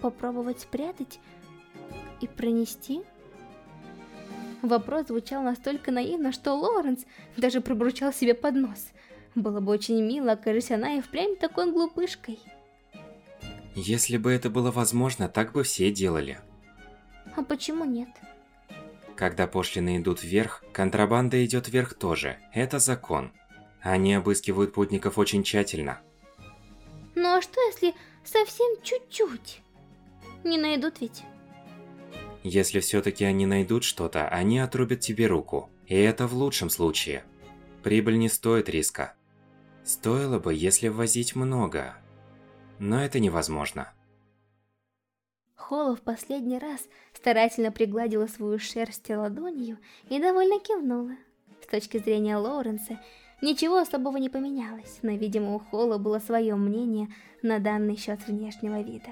Попробовать спрятать и пронести? Вопрос звучал настолько наивно, что Лоренс даже пробурчал себе под нос. Было бы очень мило, окажись она и впрямь такой глупышкой. Если бы это было возможно, так бы все делали. А почему нет? Когда пошлины идут вверх, контрабанда идет вверх тоже. Это закон. Они обыскивают путников очень тщательно. Ну а что если совсем чуть-чуть? Не найдут ведь? Если все-таки они найдут что-то, они отрубят тебе руку. И это в лучшем случае. Прибыль не стоит риска. Стоило бы, если ввозить много. Но это невозможно. Холла в последний раз старательно пригладила свою шерсть ладонью и довольно кивнула. С точки зрения Лоуренса, ничего особого не поменялось, но, видимо, у Холла было свое мнение на данный счет внешнего вида.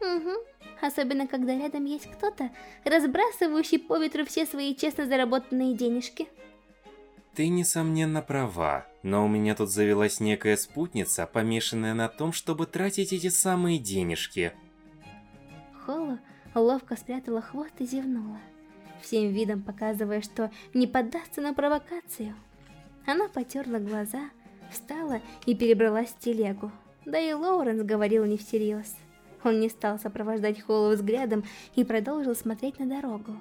Угу, особенно когда рядом есть кто-то, разбрасывающий по ветру все свои честно заработанные денежки. Ты, несомненно, права, но у меня тут завелась некая спутница, помешанная на том, чтобы тратить эти самые денежки. Холла ловко спрятала хвост и зевнула, всем видом показывая, что не поддастся на провокацию. Она потерла глаза, встала и перебралась в телегу. Да и Лоуренс говорил не всерьез. Он не стал сопровождать Холлу взглядом и продолжил смотреть на дорогу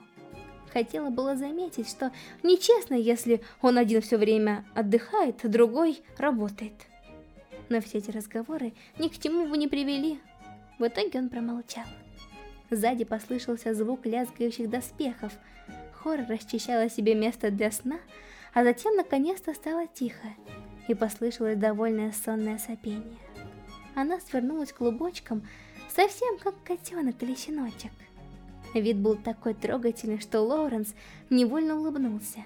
хотела было заметить, что нечестно, если он один все время отдыхает, а другой работает. Но все эти разговоры ни к чему бы не привели. В итоге он промолчал. Сзади послышался звук лязгающих доспехов. Хор расчищала себе место для сна, а затем наконец-то стало тихо, и послышалось довольное сонное сопение. Она свернулась клубочком, совсем как котенок или щеночек. Вид был такой трогательный, что Лоуренс невольно улыбнулся.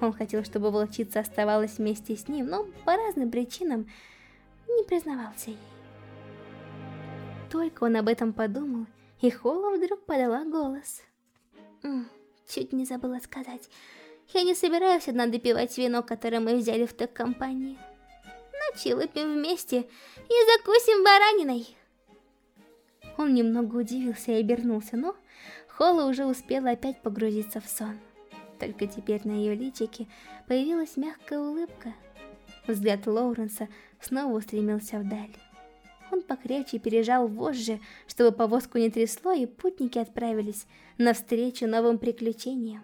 Он хотел, чтобы волчица оставалась вместе с ним, но по разным причинам не признавался ей. Только он об этом подумал, и Холла вдруг подала голос. Чуть не забыла сказать. Я не собираюсь одна допивать вино, которое мы взяли в той компании. Ночи выпьем вместе и закусим бараниной. Он немного удивился и обернулся, но Холла уже успела опять погрузиться в сон. Только теперь на ее личике появилась мягкая улыбка. Взгляд Лоуренса снова устремился вдаль. Он покрепче пережал вожжи, чтобы повозку не трясло, и путники отправились навстречу новым приключениям.